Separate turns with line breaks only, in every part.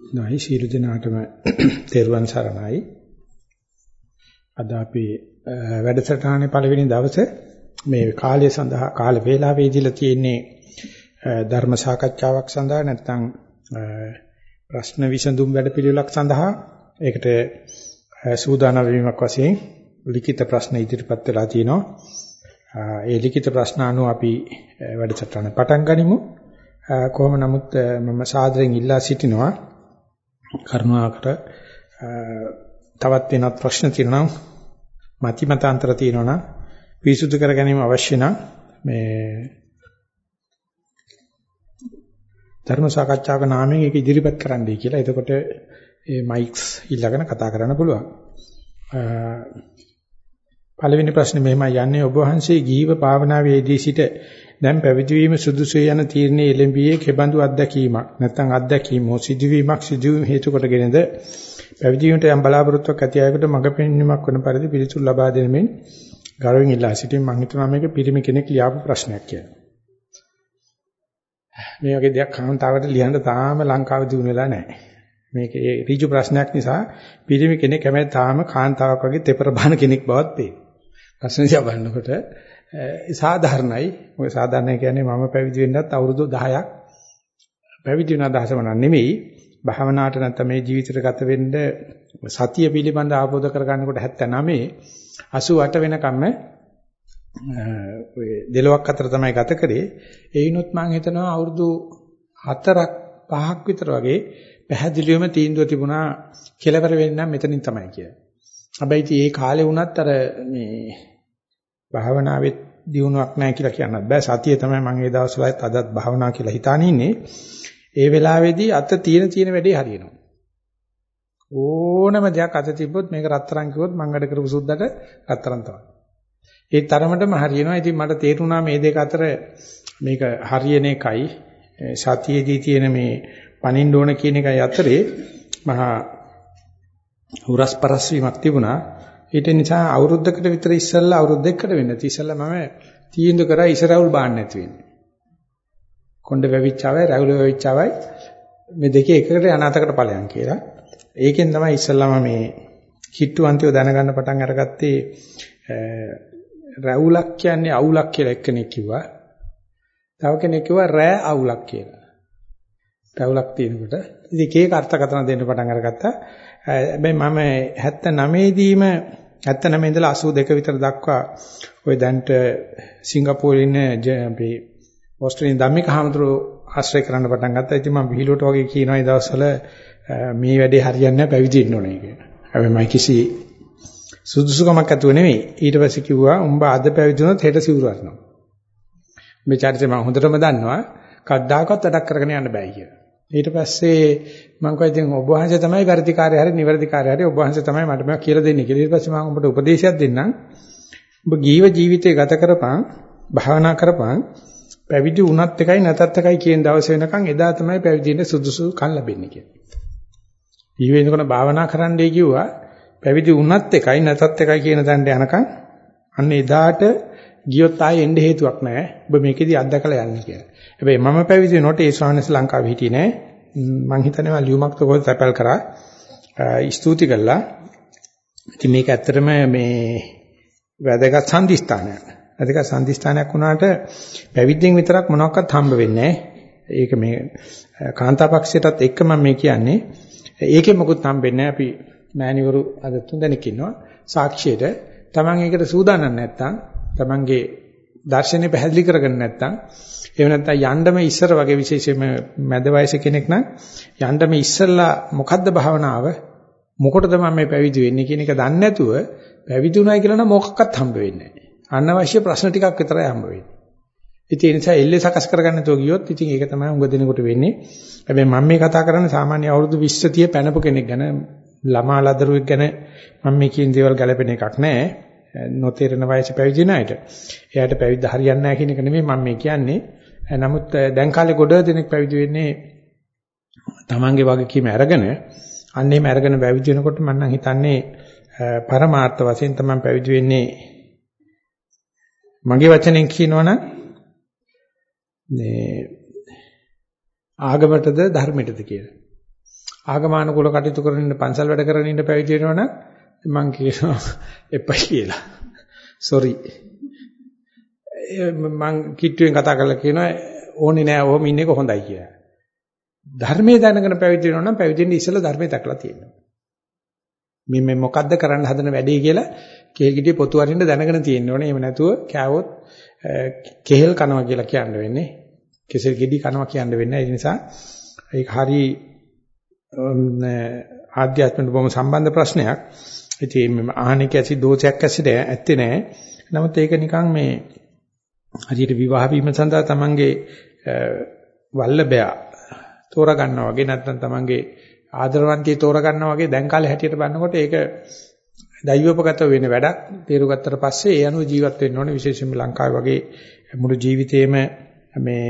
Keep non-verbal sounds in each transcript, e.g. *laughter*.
නයි සීල දිනාටම *clears throat* තෙරුවන් සරණයි. අද අපි වැඩසටහනේ පළවෙනි දවසේ මේ කාලය සඳහා කාල වේලාවේදීලා තියෙන්නේ ධර්ම සාකච්ඡාවක් සඳහා නැත්නම් ප්‍රශ්න විසඳුම් වැඩපිළිවෙලක් සඳහා ඒකට සූදානම් වීමක් වශයෙන් ලිඛිත ප්‍රශ්න ඉදිරිපත් වෙලා තිනවා. ඒ ලිඛිත ප්‍රශ්න අනුව අපි වැඩසටහන පටන් ගනිමු. කොහොම නමුත් මම සාදරයෙන් ඉල්ලා සිටිනවා කරුණාකර තවත් වෙනත් ප්‍රශ්න තියෙනවා මති මතාන්තර තියෙනවා නම් පිරිසුදු කර ගැනීම අවශ්‍ය නම් මේ ධර්ම සාකච්ඡාවක නාමයෙන් ඒක ඉදිරිපත් කරන්නයි කියලා. එතකොට ඒ මයික්ස් ඊළඟන කතා කරන්න පුළුවන්. පළවෙනි ප්‍රශ්නේ මෙහෙමයි යන්නේ ඔබ වහන්සේ ගීව භාවනාවේදී සිට දැන් පැවිදි වීම සුදුසු යන තීරණයේ එළඹියේ කෙබඳු අත්දැකීමක් නැත්නම් අත්දැකීම සිදුවීමක් සිදුවීම හේතු කොටගෙනද පැවිදි වීමට යම් බලාපොරොත්තුවක් ඇති අයෙකුට මඟ පෙන්වීමක් වන පරිදි පිළිතුරු ලබා දෙනමින් ගෞරවයෙන් ඉල්ලා සිටින් මම හිතනවා මේක පිරිමි කෙනෙක් ලියාපු ප්‍රශ්නයක් කියලා. මේ වගේ දෙයක් කාන්තාවට ලියන්න තාම ලංකාවේ දිනු වෙලා නැහැ. මේක ඒ ඍජු ප්‍රශ්නයක් නිසා පිරිමි කෙනෙක් හැමයි තාම කාන්තාවක් වගේ තෙපර බාන කෙනෙක් බවත් පේනවා. ප්‍රශ්න දිහා බලනකොට සාධාරණයි. මොකද සාධාරණයි කියන්නේ මම පැවිදි වෙන්නත් අවුරුදු 10ක් පැවිදි වෙන අදහසම නෙමෙයි. භාවනාවට නැත්නම් මේ ජීවිතයට ගත වෙන්න සතිය පිළිබඳ ආපෝද කරගන්නකොට 79 88 වෙනකම්ම ඔය දෙලොක් අතර තමයි ගත කරේ. ඒිනුත් මම හිතනවා අවුරුදු 4ක් 5ක් විතර වගේ පැහැදිලිවම තීන්දුව තිබුණා කෙලවර වෙන්න මෙතනින් තමයි කියලා. හැබැයි ඉතින් ඒ කාලේ වුණත් අර මේ භාවනාවෙත් දියුණුවක් නැහැ කියලා කියන්නත් බෑ. සතිය තමයි මම ඒ දවස්වලත් අදත් භාවනා කියලා හිතාන ඉන්නේ. ඒ වෙලාවේදී අත තියෙන තියෙන වැඩේ හරියනවා. ඕනම දෙයක් අත තිබ්බොත් මේක රත්තරන් කිව්වොත් මං වැඩ කරපු සුද්දට රත්තරන් තමයි. ඒ තරමටම හරියනවා. ඉතින් මට තේරුණා මේ දෙක අතර මේක හරියන එකයි සතියේදී තියෙන මේ පණින්න ඕන කියන එකයි අතරේ මහා හුරස් පරස් වීමක් තිබුණා. ඊට නිසා අවුරුද්දකට විතර ඉස්සෙල්ලා අවුරුදු දෙකකට වෙන්න ඉතිසෙල්ලා මම තීන්දුව කරා ඉසරවුල් බාන්න නැති වෙන්නේ. කොණ්ඩ වැවිච්චාවයි රැවුල වැවිච්චාවයි මේ දෙකේ එකකට අනාතකට ඵලයන් කියලා. ඒකෙන් තමයි ඉස්සෙල්ලාම මේ කිට්ටුවන්තිව දැනගන්න පටන් අරගත්තේ රැවුලක් කියන්නේ අවුලක් කියලා එක්කෙනෙක් කිව්වා. තව කෙනෙක් කිව්වා රෑ අවුලක් කියලා. රැවුලක් තියෙනකොට ඉතින් ඒකේ අර්ථකථන දෙන්න පටන් අරගත්තා. හැබැයි මම 79 දීම 79 ඉඳලා 82 විතර දක්වා ওই දැන්ට සිංගප්පූරේ ඉන්න අපේ ඕස්ට්‍රේලියානු ධම්මික හාමුදුරුවෝ ආශ්‍රය කරන්න පටන් ගත්තා. ඉතින් මම විහිළුවට වගේ කියනවා ඒ දවස්වල මේ වැඩේ හරියන්නේ නැහැ පැවිදි වෙන්න ඕනේ කියලා. හැබැයි මම කිසි සුදුසුකමක් ඇතුව නෙමෙයි. ඊට පස්සේ කිව්වා උඹ අද පැවිදි වුණොත් හෙට සිවුරු අරනවා. මේ චරිතය මම හොඳටම දන්නවා. කද්දාකවත් වැඩක් කරගෙන යන්න බෑ කියලා. ඊට පස්සේ මම කිව්වා ඉතින් ඔබ වහන්සේ තමයි වැඩිකාරය හරි නිවැරදිකාරය හරි ඔබ වහන්සේ තමයි මට මේවා කියලා දෙන්නේ කියලා. ඊට පස්සේ මම ඔබට උපදේශයක් දෙන්නම්. ඔබ ජීව ජීවිතේ ගත කරපන්, භාවනා කරපන්. පැවිදි වුණත් එකයි නැතත් එකයි කියන දවස වෙනකන් එදා තමයි පැවිදිින්න සුදුසු කන් ලැබෙන්නේ කියලා. ඊ වෙනකොට භාවනා කරන්නයි කිව්වා. පැවිදි වුණත් එකයි නැතත් එකයි කියන තැනට යනකන් අන්න එදාට ගියොත් ආයේ එන්න හේතුවක් නැහැ. ඔබ මේකෙදි අත්දකලා යන්න කියලා. හැබැයි මම පැවිදි වෙනකොට ඒ ස්වාමීන් වහන්සේ ලංකාවේ හිටියේ නෑ. මං හිතන්නේ මම ලියුමක් තකොත් තැපල් කරා. ස්තුති කළා. ඉතින් මේක ඇත්තටම මේ වැදගත් සම්දිස්ථානයක්. වැදගත් සම්දිස්ථානයක් වුණාට පැවිද්දෙන් විතරක් මොනවත් හම්බ වෙන්නේ ඒක මේ කාන්තාපක්ෂයටත් එක්ක මම මේ කියන්නේ. ඒකෙන් මොකුත් හම්බෙන්නේ අපි මෑණිවරු අද තුන් දෙනෙක් ඉන්නවා. සාක්ෂියට Taman ඒකට සූදානම් නැත්තම් Tamanගේ දර්ශනේ පැහැදිලි කරගන්න නැත්තම් එහෙම නැත්නම් යන්නම ඉස්සර වගේ විශේෂයෙන්ම මැද වයස කෙනෙක් නම් යන්නම ඉස්සල්ලා මොකද්ද භාවනාව මොකටද මම මේ පැවිදි වෙන්නේ කියන එක දන්නේ නැතුව පැවිදි වුණායි කියලා නම් මොකක්වත් හම්බ වෙන්නේ නැහැ. අනවශ්‍ය ප්‍රශ්න ටිකක් විතරයි හම්බ වෙන්නේ. ඉතින් ඒ නිසා එල්ලේ සකස් කරගන්න තෝ ගියොත් ඉතින් ඒක තමයි උඟ දෙනකොට වෙන්නේ. හැබැයි මම මේ කතා කරන්නේ සාමාන්‍ය අවුරුදු 20 30 පැනපු කෙනෙක් ගැන ළමා ලදරුවෙක් ගැන මම මේ කියන දේවල් ගැලපෙන එකක් නෑ. නොතේරෙන වයසේ පැවිදි නැයට. එයාට පැවිද්ද හරියන්නේ නැහැ කියන එක නෙමෙයි මම මේ කියන්නේ. නමුත් දැන් කාලේ ගොඩ දෙනෙක් පැවිදි වෙන්නේ තමන්ගේ වගකීම අරගෙන අන්න එහෙම අරගෙන පැවිදි වෙනකොට මම නම් හිතන්නේ පරමාර්ථ වශයෙන් තමයි පැවිදි වෙන්නේ මගේ වචනෙන් කියනවනම් මේ ආගමටද ධර්මයටද කියලා. ආගමානුකූල කටයුතු කරගෙන ඉන්න පන්සල් වැඩ කරගෙන ඉන්න පැවිදි වෙනවනම් මං කියනවා එපයි කියලා. sorry. මං කිට්ටුවෙන් කතා කරලා කියනවා ඕනේ නෑ ඔහොම ඉන්න එක හොඳයි කියලා. ධර්මයේ දැනගෙන පැවිදි වෙනවා නම් පැවිදි වෙන්න ඉස්සෙල්ලා ධර්මයේ දැකලා තියෙනවා. මේ මේ මොකද්ද කරන්න හදන වැඩේ කියලා කේල් ගෙඩිය පොතු අරින්න දැනගෙන තියෙන්න ඕනේ. එහෙම නැතුව කෑවොත් කෙහෙල් කනවා කියලා කියන්න වෙන්නේ. කෙසෙල් ගෙඩි කනවා කියන්න වෙන්නේ. ඒ නිසා ඒක හරි ආධ්‍යාත්මයට බොහොම සම්බන්ධ ප්‍රශ්නයක්. ඉතින් මේ ආහනික ඇසි දෝෂයක් ඇසිද ඇත්තේ නැහැ. නමුත් ඒක නිකන් මේ හරියට විවාහ වීම සඳහා තමන්ගේ වල්ලබයා තෝරා ගන්නවා වගේ නැත්නම් තමන්ගේ ආදරවන්තිය තෝරා ගන්නවා වගේ දැන් කාලේ හැටියට බලනකොට ඒක දෛවෝපගත වෙන වැඩක්. තේරු ගත්තට පස්සේ ඒ අනුව ජීවත් වෙන්න ඕනේ විශේෂයෙන්ම ලංකාවේ වගේ මුළු ජීවිතේම මේ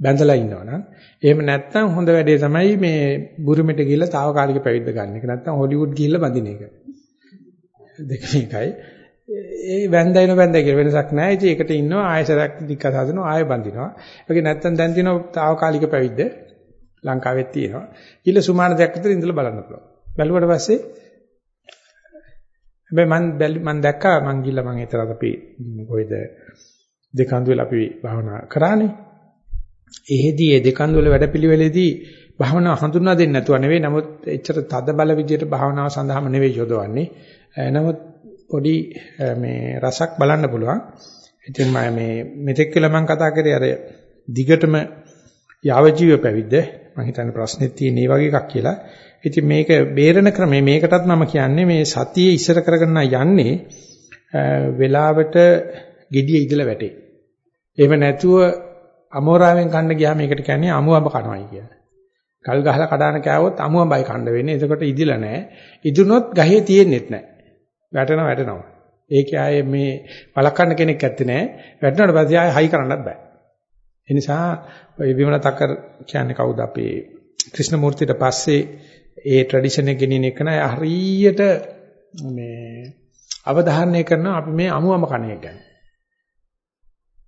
බැඳලා ඉන්නවනම් එහෙම නැත්නම් හොඳ වැඩේ තමයි මේ බුරුමෙට ගිහිල්ලා తాවකාලික පැවිද්ද ගන්න එක. නැත්නම් හොලිවුඩ් ගිහිල්ලා බඳින එක. දෙක එකයි. ඒ වැන්දයින වැන්දයි කියලා වෙනසක් නැහැ. ඉතින් ඒකට ඉන්නවා ආයසරයක් දික්ක හදනවා ආය බඳිනවා. ඒකේ නැත්නම් දැන් තියෙනවා తాවකාලික පැවිද්ද ලංකාවෙත් තියෙනවා. ඊළ සුමාන දෙයක් විතර ඉඳලා බලන්න පුළුවන්. බැලුවට පස්සේ හැබැයි මම මම දැක්කා මං ගිහලා මං එතරම් අපි කොයිද දෙකන්දු වෙලා අපි භාවනා කරානේ. එහෙදී ඒ දෙකන්දු වල වැඩපිළිවෙලේදී භාවනාව හඳුනා දෙන්නේ නැතුව නෙවෙයි. නමුත් එච්චර තද බල විදියට භාවනාව සඳහාම නෙවෙයි යොදවන්නේ. නමුත් පොඩි මේ රසක් බලන්න පුළුවන්. ඉතින් මම මේ මෙතෙක් කියලා මම කතා කරේ අර දිගටම යාවජීව පැවිද්ද මම හිතන්නේ ප්‍රශ්නේ තියෙන මේ වගේ එකක් කියලා. ඉතින් මේක බේරෙන ක්‍රමය මේකටත් මම කියන්නේ මේ සතියේ ඉස්සර කරගෙන යන්නේ වෙලාවට gediya ඉදලා වැටේ. එහෙම නැතුව අමෝරාවෙන් කන්න ගියාම මේකට කියන්නේ අමුඹ කනවයි කියන්නේ. කල් ගහලා කඩාන කෑවොත් අමුඹයි කන්න වෙන්නේ. එතකොට ඉදිලා නැහැ. ඉදුනොත් ගහේ තියෙන්නෙත් නැහැ. වැටෙනවා වැටෙනවා. ඒකේ ආයේ මේ වළක්වන්න කෙනෙක් ඇත්තේ නැහැ. වැටෙනාට පස්සේ ආයේ හයි කරන්නත් බෑ. ඒ නිසා විමල තකර් කියන්නේ කවුද අපේ ක්‍රිෂ්ණමූර්තිට පස්සේ ඒ ට්‍රැඩිෂන් එක ගෙනින එක නෑ හරියට මේ අවධාරණය කරන අපි මේ අමුමම කණේ ගැන.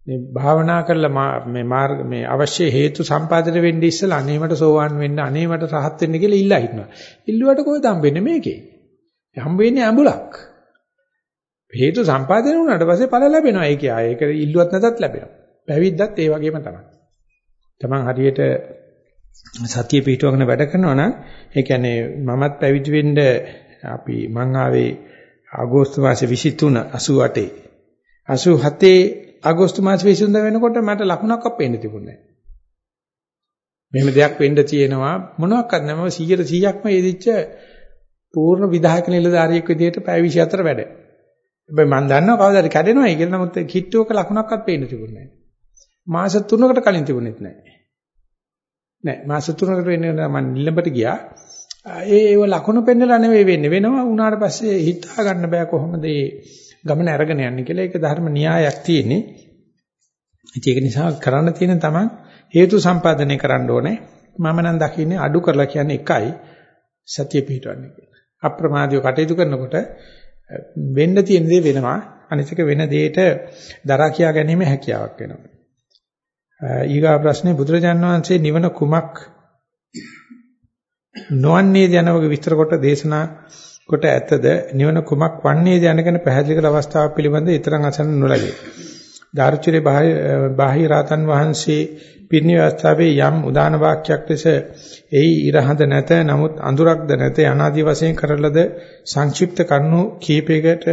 මේ භාවනා කරලා මේ මාර්ග මේ අවශ්‍ය හේතු සම්පාදනය වෙන්න ඉස්සලා අනේමට සෝවන් වෙන්න අනේමට රහත් වෙන්න කියලා ඉල්ලා හිටනවා. ඉල්ලුවට කොහෙද හම්බෙන්නේ මේකේ? හම්බ වෙන්නේ අඹුලක්. හේතු සම්පාදනය වුණාට පස්සේ ඵල ලැබෙනවා. ඒක ආයේ ඒක ඉල්ලුවත් නැතත් ලැබෙනවා. පැවිද්දත් ඒ වගේම තමයි. Taman හරියට සතිය පිටවගෙන වැඩ කරනවා නම් ඒ කියන්නේ මමත් පැවිදි වෙන්න අපි මං ආවේ අගෝස්තු මාසේ 23 88 87 අගෝස්තු මාසේ 23 වෙනකොට මට ලකුණක්වත් පේන්න තිබුණේ නැහැ. මෙහෙම දෙයක් වෙන්න තියෙනවා මොනවාක්වත් නැමව 100 100ක්ම යෙදිච්ච පූර්ණ විධායක නිලධාරියෙක් විදිහට පැය 24 වැඩ. හැබැයි මම දන්නවා කවදාද කැඩෙනවයි කියලා නමුත් කිට්ටුවක ලකුණක්වත් පේන්න තිබුණේ නැහැ. මාස 3කට කලින් තිබුණෙත් නැහැ. නෑ මාස 3කට වෙන්න මම නිලඹට ගියා. ඒ ඒව ලකුණු පෙන්නලා නෙවෙයි වෙන්නේ. වෙනවා උනාට පස්සේ හිතා ගන්න බෑ කොහොමද මේ ගමන අරගෙන යන්නේ කියලා. ඒක ධර්ම න්‍යායක් තියෙන්නේ. ඒක නිසා කරන්න තියෙන තමන් හේතු සම්පාදනය කරන්න ඕනේ. මම නම් දකින්නේ අඩු කරලා කියන්නේ එකයි සතිය පිටවන්නේ කියලා. අප්‍රමාදීව කටයුතු කරනකොට වෙන්න තියෙන දේ වෙනවා. අනිත් එක වෙන දෙයට දරා කියා ගැනීම හැකියාවක් වෙනවා. ඊගා ප්‍රශ්නේ බුදුරජාන් වහන්සේ නිවන කුමක් නොවන්නේ යනවගේ විස්තර කොට දේශනා කොට ඇතද නිවන කුමක් වන්නේ යනගෙන පැහැදිලි කළ අවස්ථාව පිළිබඳ ඊතරම් අසන්න නොලැබේ. ධාර්චිරේ බාහි රාතන් වහන්සේ පිරිණි අවස්ථාවේ යම් උදාන වාක්‍යයක් ලෙස එයි ඉරහඳ නැත නමුත් අඳුරක්ද නැත අනාදි වශයෙන් කරලද සංක්ෂිප්ත කරුණු කීපයකට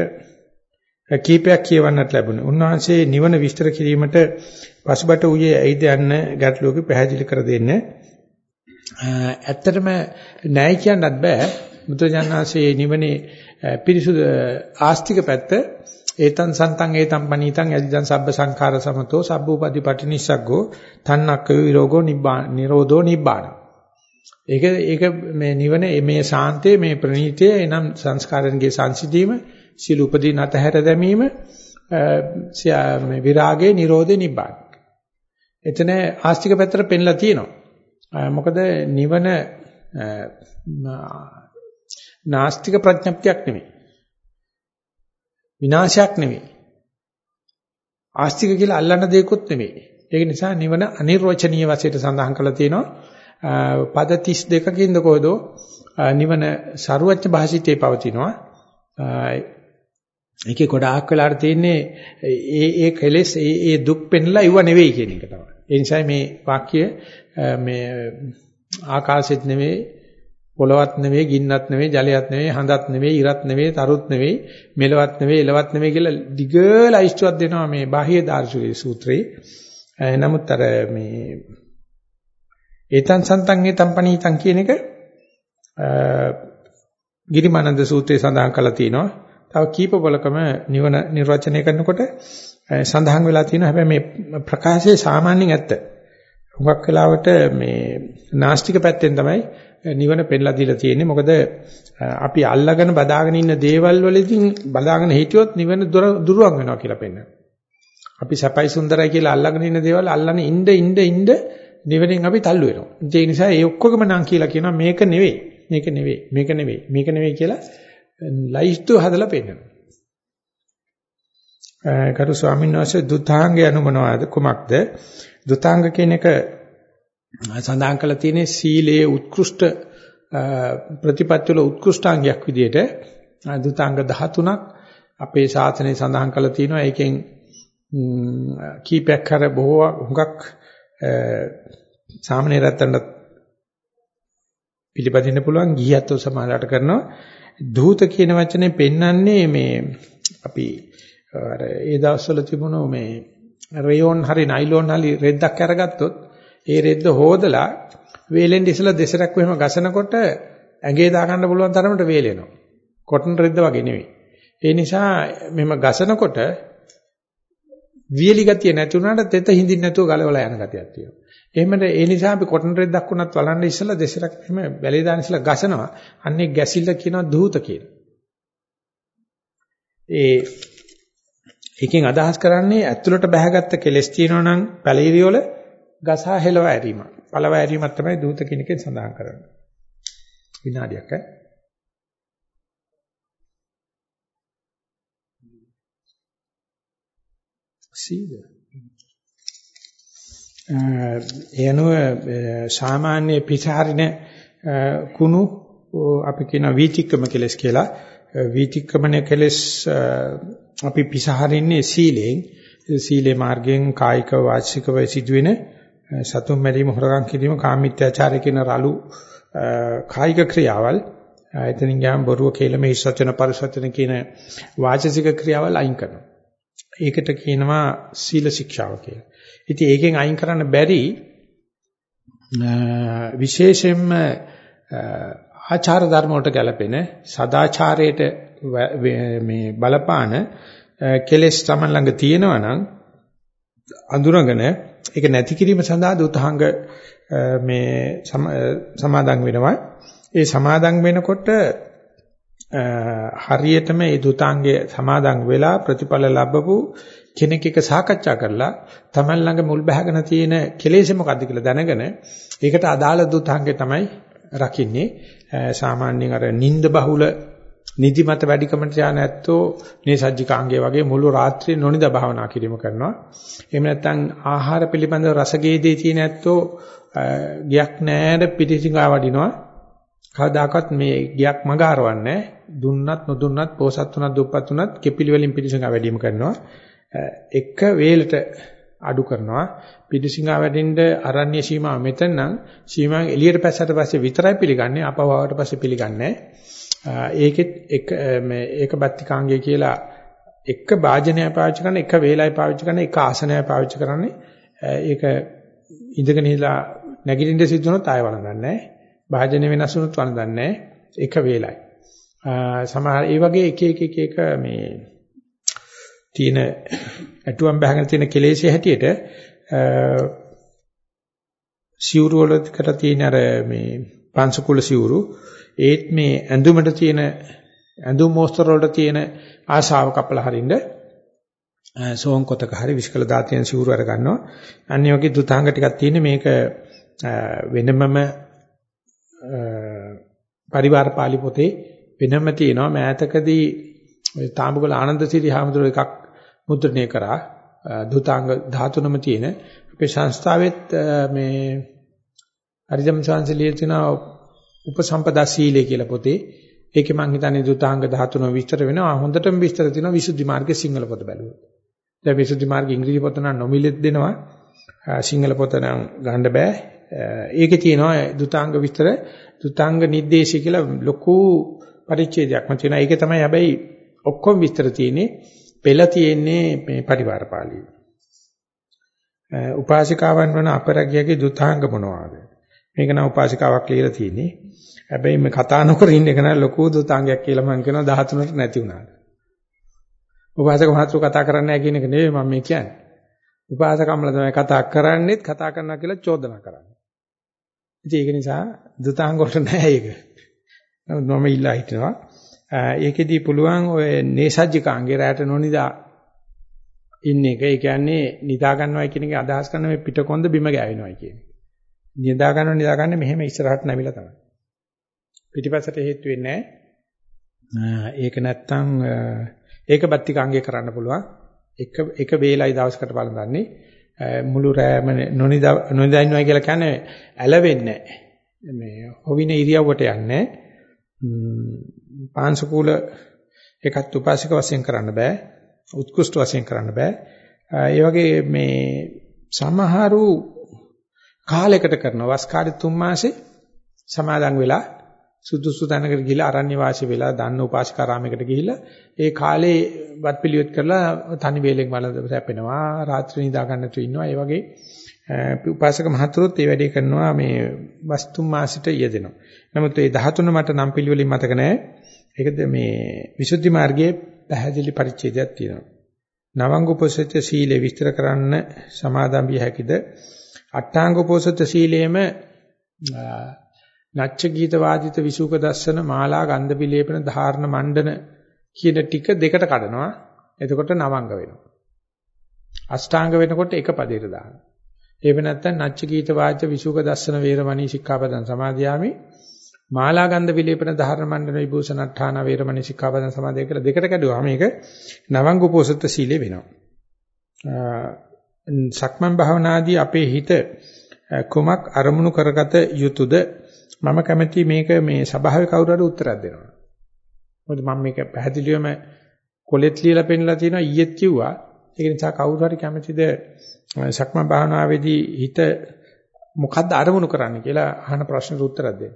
කීපයක් කියවන්නට ලැබුණා. උන්වහන්සේ නිවන විස්තර කිරීමට පසුබට උයේ ඇයිද යන්න ගැටලුවක පැහැදිලි කර දෙන්න. ඇත්තටම ණය කියන්නත් බෑ. මුද්‍රජානනාසේ නිවනේ පිරිසුදු ආස්තික පැත්ත ඒතං සන්තං ඒතං පනීතං යදිදං සබ්බ සංඛාර සමතෝ සබ්බූපදි පටිනිස්සග්ගෝ තන්නක්කය විරෝගෝ නිබ්බාන නිරෝධෝ නිබ්බාන ඒක ඒක මේ නිවන මේ සාන්තේ මේ ප්‍රණීතයේ එනම් සංස්කාරයන්ගේ සංසිඳීම සියලු උපදීන අතහැර දැමීම මේ විරාගයේ නිරෝධේ නිබ්බාන එතන ආස්තික පැත්තට පෙන්ලා තියෙනවා. මොකද නිවන නාස්තික ප්‍රඥප්තියක් නෙමෙයි. විනාශයක් නෙමෙයි. ආස්තික කියලා අල්ලන්න දෙයක්වත් නෙමෙයි. ඒක නිසා නිවන අනිර්වචනීය වශයෙන් සඳහන් කරලා තියෙනවා. පද 32කින්ද කොහොදෝ නිවන ਸਰුවච්ච භාෂිතේ පවතිනවා. ඒකේ ගොඩාක් වෙලාට තියෙන්නේ ඒ ඒ කෙලෙස් ඒ ඒ දුක් පෙන්ලා ඉව නෙවෙයි කියන එක තමයි. ඒ නිසා මේ වාක්‍ය මේ ආකාශෙත් නෙවෙයි පොළවත් නෙවෙයි ගින්නත් නෙවෙයි ජලයත් නෙවෙයි හඳත් නෙවෙයි ඉරත් නෙවෙයි තරුත් නෙවෙයි මෙලවත් නෙවෙයි එලවත් නෙවෙයි කියලා දිග ලයිස්ට්ුවක් දෙනවා මේ බාහ්‍ය දාර්ශනික සූත්‍රයේ. නමුත් අර මේ ඒතං සන්තං ඒතං පනීතං කියන එක ගිරිමානන්ද සූත්‍රයේ සඳහන් කරලා තියෙනවා. තව කීප බලකම නිවන නිර්වචනය කරනකොට සඳහන් වෙලා තියෙනවා. හැබැයි මේ ප්‍රකාශයේ සාමාන්‍යයෙන් ඇත්ත. හුඟක් වෙලාවට මේ නාස්තික පැත්තෙන් තමයි නිවන පෙන්ලා දීලා තියෙන්නේ. මොකද අපි අල්ලගෙන බදාගෙන ඉන්න දේවල් වලකින් බදාගෙන හිටියොත් නිවන දුරවන් වෙනවා කියලා පෙන්නනවා. අපි සපයි සුන්දරයි කියලා අල්ලගෙන ඉන්න දේවල් අල්ලන ඉන්න ඉන්න ඉන්න නිවනෙන් අපි තල්ලු වෙනවා. ඒ නිසා ඒ ඔක්කොගම නම් කියලා කියනවා මේක නෙවෙයි. මේක නෙවෙයි. මේක නෙවෙයි. මේක නෙවෙයි කියලා ලයිස්තු හදලා පෙන්නනවා. කරු ස්වාමීන් වහන්සේ දුතාංගය අනුමනවාද කුමක්ද? දුතාංග කියන එක සඳහන් කරලා තියෙන්නේ සීලයේ උත්කෘෂ්ඨ ප්‍රතිපත්ති වල උත්කෘෂ්ඨාංගයක් විදිහට දුතාංග 13ක් අපේ ශාසනයේ සඳහන් කරලා තියෙනවා. ඒකෙන් කීපයක් කර බොහෝ හුඟක් සාමනීරත්තන්ට පිළිපදින්න පුළුවන් ගියත්ව සමාලට කරනවා. ධූත කියන වචනේ පෙන්වන්නේ මේ අපි අර ඒ දවස්වල තිබුණු මේ රේයෝන් හරි නයිලෝන් හරි රෙද්දක් අරගත්තොත් ඒ රෙද්ද හොදලා වේලෙන් ඉස්සලා දෙසරක් වෙනම ගසනකොට ඇඟේ දා ගන්න පුළුවන් තරමට වේලෙනවා. කොටන් රෙද්ද වගේ නෙවෙයි. ඒ නිසා මෙහෙම ගසනකොට වියලි ගතිය නැති වුණාට තෙත හිඳින්න නැතුව ගලවලා යන ගතියක් තියෙනවා. එහෙමද ඒ නිසා අපි කොටන් රෙද්දක් වුණත් වලන්න ඉස්සලා දෙසරක් එහෙම බැලේ දාන ඉස්සලා ගසනවා. අන්නේ ගැසිල්ල කියනවා දූත කියලා. ඒ එකෙන් අදහස් කරන්නේ ඇතුළට බැහැගත්ත කෙලස් තියෙනවා නම් පැලිරිය වල ගසා හෙලව ඇරීම. පළව ඇරීමක් තමයි දූත කියන එකෙන් සඳහන් කරන්නේ. විනාඩියක් ඈ. සීද ඒ අනුව සාමාන්‍ය පිටහරින කුණු අපි කියන වීතික්‍රම කෙලස් කියලා වීතික්‍රමන කෙලස් අපි පිසහරින්නේ සීලෙන් සීලේ මාර්ගයෙන් කායික වාචිකව සිදුවෙන සතුම් මැරීම හොරගම් කිරීම කාමීත්‍යාචාරය කියන රළු කායික ක්‍රියාවල් එතනින් ගියාම බොරුව කේලම හිස් වචන පරිසවචන කියන වාචසික ක්‍රියාවල් අයින් කරනවා. ඒකට කියනවා සීල ශික්ෂාව කියලා. ඉතින් ඒකෙන් අයින් කරන්න බැරි විශේෂයෙන්ම ආචාර ධර්ම වලට ගැලපෙන සදාචාරයට මේ බලපාන කෙලෙස් Taman ළඟ තියෙනවා නම් අඳුරගෙන ඒක නැති කිරීම සඳහා දුතහංග මේ සමාදන් වෙනවා. ඒ සමාදන් වෙනකොට හරියටම ඒ දුතාංගයේ සමාදන් වෙලා ප්‍රතිඵල ලැබපු කෙනෙක් එක්ක සාකච්ඡා කරලා Taman ළඟ මුල් බහගෙන තියෙන කෙලෙස් මොකද්ද කියලා දැනගෙන ඒකට අදාළ දුතාංගේ තමයි රකින්නේ. සාමාන්‍යයෙන් අර නිନ୍ଦ බහුල නිදිමත වැඩිකමට යන ඇත්තෝ නේසජ්ජිකාංගය වගේ මුළු රාත්‍රියේ නොනිද භාවනා කිරීම කරනවා. එහෙම නැත්නම් ආහාර පිළිබඳව රසගේදී තියෙන ඇත්තෝ ගියක් නෑර පිටිසිඟා වඩිනවා. කවදාකවත් මේ ගියක් මග හරවන්නේ දුන්නත් නොදුන්නත් පෝසත් උනත් දුප්පත් උනත් කෙපිලි වලින් පිටිසිඟා වැඩිම කරනවා. එක වේලට අඩු කරනවා. පිටිසිඟා වැඩින්න අරණ්‍ය සීමාව මෙතන නම් සීමාවෙන් එළියට පැස්සට පස්සේ විතරයි පිළිගන්නේ අපවවට පස්සේ පිළිගන්නේ ඒකෙත් එක මේ ඒක බත්තිකාංගය කියලා එක වාජනය පාවිච්චි කරන එක වේලයි පාවිච්චි කරන එක ආසනය පාවිච්චි කරන්නේ. ඒක ඉඳගෙන ඉඳලා නැගිටින්න සිද්ධ වුණොත් ආය වළඳන්නේ නැහැ. වාජනය වෙනස් වුණොත් වළඳන්නේ නැහැ. එක වේලයි. සමහර ඒ වගේ එක එක එක එක මේ තියෙන ඇටුවම් බහගෙන තියෙන කෙලෙසිය හැටියට සිවුරු වලකට තියෙන අර මේ පංශකුල සිවුරු ඒත් මේ ඇඳුමට තියෙන ඇඳුම් මොස්තර වලට තියෙන ආශාව කපලා හරින්න සෝන් කොටක හරි විශ්කල දාතියන් සිවුරු අර ගන්නවා. අනිත් වගේ දුතාංග ටිකක් තියෙන මේක වෙනමම පරිවාර පාලි පොතේ වෙනම තියෙනවා. මෑතකදී තාඹුගල ආනන්දසිරි හාමුදුරුවෝ එකක් මුද්‍රණය කරා. දුතාංග 13ම තියෙන. අපේ සංස්ථාවෙත් මේ හරිදම් සංසලියේ තියෙන උපසම්පදා සීලය කියලා පොතේ. ඒකේ මං හිතන්නේ දුතාංග 13 විස්තර වෙනවා. හොඳටම විස්තර තියෙනවා විසුද්ධි මාර්ගයේ සිංහල පොත බැලුවොත්. දැන් විසුද්ධි මාර්ගයේ ඉංග්‍රීසි පොත නම් නොමිලෙත් දෙනවා. සිංහල පොත නම් ගන්න බෑ. ඒකේ තියෙනවා දුතාංග විස්තර. දුතාංග නිर्देशය කියලා ලොකු පරිච්ඡේදයක්ම තියෙනවා ඒකේ තමයි හැබැයි ඔක්කොම විස්තර තියෙන්නේ. පෙළ තියෙන්නේ මේ පරිවාර පාළියේ. උපාසිකාවන් වන අපරගියගේ දුතාංග මොනවාද? මේක නම් උපාසිකාවක් කියලා තියෙන්නේ. හැබැයි මේ කතා නොකර ඉන්න එක නම් ලොකු දුතාංගයක් කියලා මම කියනවා 13ට නැති වුණාට. උපාසක මහත්තු කතා කරන්නේ නැහැ කියන එක නෙවෙයි මම මේ කියන්නේ. උපාසකම්ල තමයි කතා කරන්නේත් කතා කරනවා කියලා චෝදනා කරන්නේ. ඉතින් ඒක නිසා දුතාංග වලට නැහැ ඒක. නමුත් මම ඉල්ලා හිටිනවා. ඒකෙදී පුළුවන් ඔය නේසජ්ජිකාංගේ රැට නොනිදා ඉන්න එක. ඒ කියන්නේ නිදා ගන්නවා කියන එක අදහස් කරන මේ පිටකොන්ද බිම ගෑවෙනවා කියන එක. නිදා ගන්නව නිදා ගන්න මෙහෙම ඉස්සරහට නැවිලා තමයි. පිටිපස්සට හේතු වෙන්නේ ඒක නැත්තම් ඒක බත්තිකාංගේ කරන්න පුළුවන්. එක එක වේලයි දවසකට බලඳන්නේ මුළු රෑම නොනිදා නොනිදා ඉන්නවා කියලා කියන්නේ ඇලවෙන්නේ නැහැ. මේ හොවින ඉරියව්වට යන්නේ පාංශකූල එකත් උපාසික වශයෙන් කරන්න බෑ. උත්කෘෂ්ඨ වශයෙන් කරන්න බෑ. ඒ වගේ මේ සමහරු කාලයකට කරන වස් කාලේ තුන් මාසේ සමාදන් වෙලා සුදුසු තැනකට ගිහිලා අරණ්‍ය වාසී වෙලා දන්න උපාසිකාරාමයකට ගිහිලා ඒ කාලේ වත් පිළිවෙත් කරලා තනි වේලෙන් වල සැපෙනවා රාත්‍රී නිදා ගන්නතු ඉන්නවා ඒ වගේ උපාසක මහතුරුත් මේ වැඩේ කරනවා මේ වස්තු මාසිට යෙදෙනවා. නමුත් මේ 13 මට නම් පිළිවෙලින් මතක නැහැ. ඒකද මේ විසුද්ධි මාර්ගයේ පැහැදිලි පරිච්ඡේදයක් තියෙනවා. නවංග උපසත්‍ය සීලය විස්තර කරන්න සමාදම් විය හැකිද? අට්ඨාංග උපසත්‍ය සීලයේම නච්ච ගීත වාදිත විසුක දස්සන මාලා ගන්ධ පිලේපන ධාරණ මණ්ඩන කියන ටික දෙකට කඩනවා. එතකොට නවංග වෙනවා. අෂ්ටාංග වෙනකොට එක පදයකට දානවා. එහෙම නැත්නම් නච්ච ගීත වාච විසුක දස්සන වේරමණී සික්ඛාපදං සමාදියාමි මාලා ගන්ධ විලේපන ධාරණ මණ්ඩන විභූෂණට්ඨාන වේරමණී සික්ඛාපදං සමාදිය කියලා දෙකට කැඩුවා මේක නවංග උපෝසත සීලේ වෙනවා. සක්මන් භාවනාදී අපේ හිත කුමක් අරමුණු කරගත යුතුද මම කැමති මේක මේ සභාවේ කවුරු හරි උත්තරයක් දෙනවා. මොකද මම මේක පැහැදිලිවම කොලෙත් ලියලා පෙන්නලා තියෙනවා ඊයේත් කිව්වා. ඒක නිසා කවුරු හරි කැමතිද සක්මන් භාවනාවේදී හිත මොකද්ද අරමුණු කරන්න කියලා අහන ප්‍රශ්නට උත්තරයක් දෙන්න.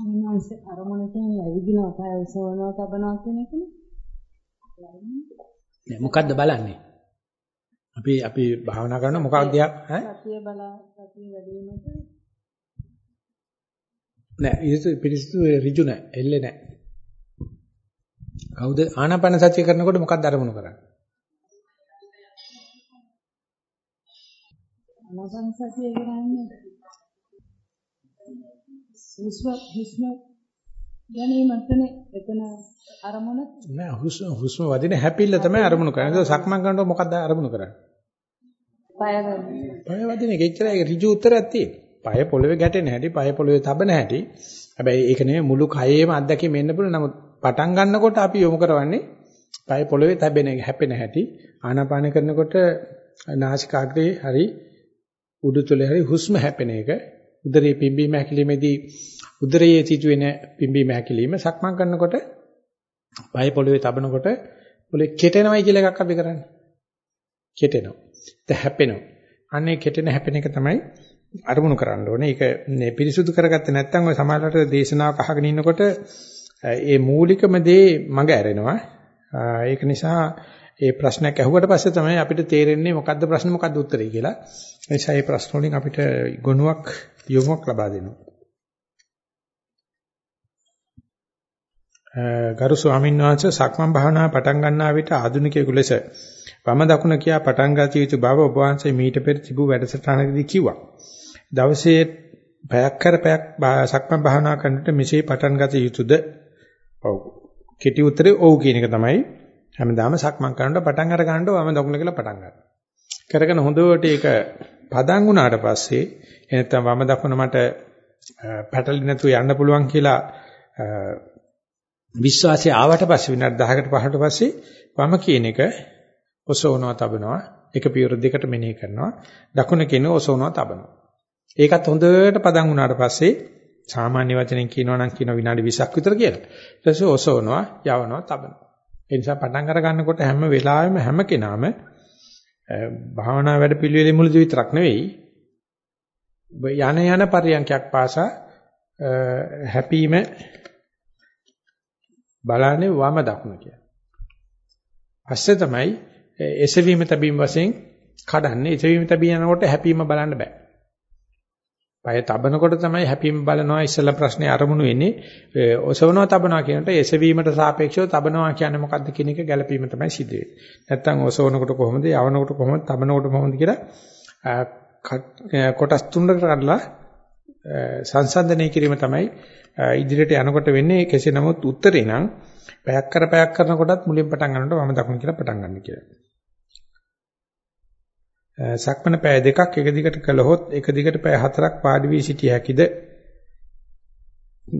අනිවාර්ය අරමුණ කියන්නේ ඇවිදිනවා කය උසවනවා තබනවා කියන එකනේ.
නෑ මොකද්ද බලන්නේ? අපි අපි භාවනා කරන මොකක්ද ඈ?
සතිය බලා සතිය වැඩි වෙනකොට
නෑ ඒක පිළිසිතු ඍජු නෑ එල්ලේ නෑ. කවුද ආනාපාන සතිය කරනකොට මොකක්ද අරමුණු කරන්නේ?
ආනාපාන සතිය කරන්නේ. හුස්ම හුස්ම ගැනීමතනේ එතන අරමුණ
නෑ හුස්ම හුස්ම වදින හැපිල්ල තමයි අරමුණු කරන්නේ ඒක සක්මන් කරනකොට මොකක්ද අරමුණු කරන්නේ
පය වදින
පය වදින එක එච්චරයි ඍජු උත්තරයක් තියෙන්නේ පය පොළවේ ගැටෙන හැටි, පය පොළවේ තබන හැටි. හැබැයි ඒක නෙමෙයි මුළු කයේම අත්දැකීම එන්න පුළුවන්. නමුත් පටන් ගන්නකොට අපි යොමු කරවන්නේ පය පොළවේ තැබෙන හැපෙන හැටි. ආනාපාන කරනකොට නාසිකාග්‍රේ හරි උඩුතලේ හරි හුස්ම හැපෙන එක. උදරයේ පිම්බීම හැකිලිමේදී උදරයේ සිදුවෙන පිම්බීම හැකිලිම සක්මන් කරනකොට පය පොළවේ තබනකොට පොළවේ කෙටෙනවයි කියලා එකක් අපි කරන්නේ. කෙටෙනවා. ද හැපෙනවා. අනේ කෙටෙන හැපෙන එක තමයි අරමුණු කරන්න ඕනේ. ඒක මේ පිරිසුදු කරගත්තේ නැත්නම් ඔය සමාජලට දේශනාවක් අහගෙන ඉන්නකොට ඒ මූලිකම දේ මඟ ඇරෙනවා. ඒක නිසා ඒ ප්‍රශ්නයක් ඇහුවට පස්සේ තමයි අපිට තේරෙන්නේ මොකද්ද ප්‍රශ්න මොකද්ද උත්තරේ කියලා. ඒ නිසා මේ ප්‍රශ්න වලින් අපිට ගුණයක් යොමුක් ලබා දෙනවා. ගරු ස්වාමීන් වහන්සේ සක්මන් භාවනාව පටන් ගන්නා විට ආධුනිකයෙකු ලෙස වම දකුණ කියා පටන් ගත යුතු බව ඔබ වහන්සේ මීට පෙර තිබූ වැඩසටහනකදී කිව්වා. දවසේ පැයක් කර පැයක් සක්මන් භාවනා කරනකොට මෙසේ පටන් ගත යුතුද? ඔව්. කෙටි උත්තරේ ඔව් කියන එක තමයි හැමදාම සක්මන් කරනකොට පටන් අර ගන්නකොට වම දකුණ කියලා පටන් ගන්නවා. කරගෙන හොඳට ඒක පදන් වුණාට පස්සේ එනත්තම් වම දකුණ මට පැටලි නැතුව යන්න පුළුවන් කියලා විශ්වාසය ආවට පස්සේ විනාඩි 10කට 15කට පස්සේ වම කියන එක ඔසවනවා තබනවා. එක පියවර දෙකට මෙනෙහි කරනවා. දකුණ කියන ඔසවනවා තබනවා. ඒකත් හොඳට පදන් වුණාට පස්සේ සාමාන්‍ය වචනෙන් කියනවා නම් කියන විනාඩි 20ක් විතර කියලා. ඊට පස්සේ ඔසවනවා යවනවා තබනවා. ඒ නිසා පටන් අර ගන්නකොට හැම වෙලාවෙම හැම කෙනාම භාවනා වැඩ පිළිවෙලේ මුලදී විතරක් නෙවෙයි යන යන පරියන්කයක් පාසා හැපීම බලන්නේ වම දකුණ කියලා. පස්සේ තමයි එසවීම තැබීම වශයෙන් කඩන්නේ. එසවීම තැබී යනකොට හැපීම බලන්න බෑ. පය තබනකොට තමයි හැපීම බලනවා ඉස්සෙල්ලා ප්‍රශ්නේ අරමුණු වෙන්නේ. ඔසවනවා තබනවා කියනට එසවීමට සාපේක්ෂව තබනවා කියන්නේ මොකද්ද කියන එක ගැළපීම තමයි සිද්ධ වෙන්නේ. නැත්තම් ඔසවනකොට කොහොමද, යවනකොට කොහොමද, තබනකොට කොහොමද කියලා කොටස් තුනකට කඩලා සංසන්දනය කිරීම තමයි ඉදිරියට යනකොට වෙන්නේ කෙසේ නමුත් උත්තරේ නම් පැයක් කර පැයක් කරනකොටත් මුලින් පටන් ගන්නකොට වම දකුණ කියලා පටන් ගන්න කියලා. සක්මන පැය දෙකක් එක දිගට කළහොත් එක දිගට පැය හතරක් පාඩි වී සිටිය හැකිද?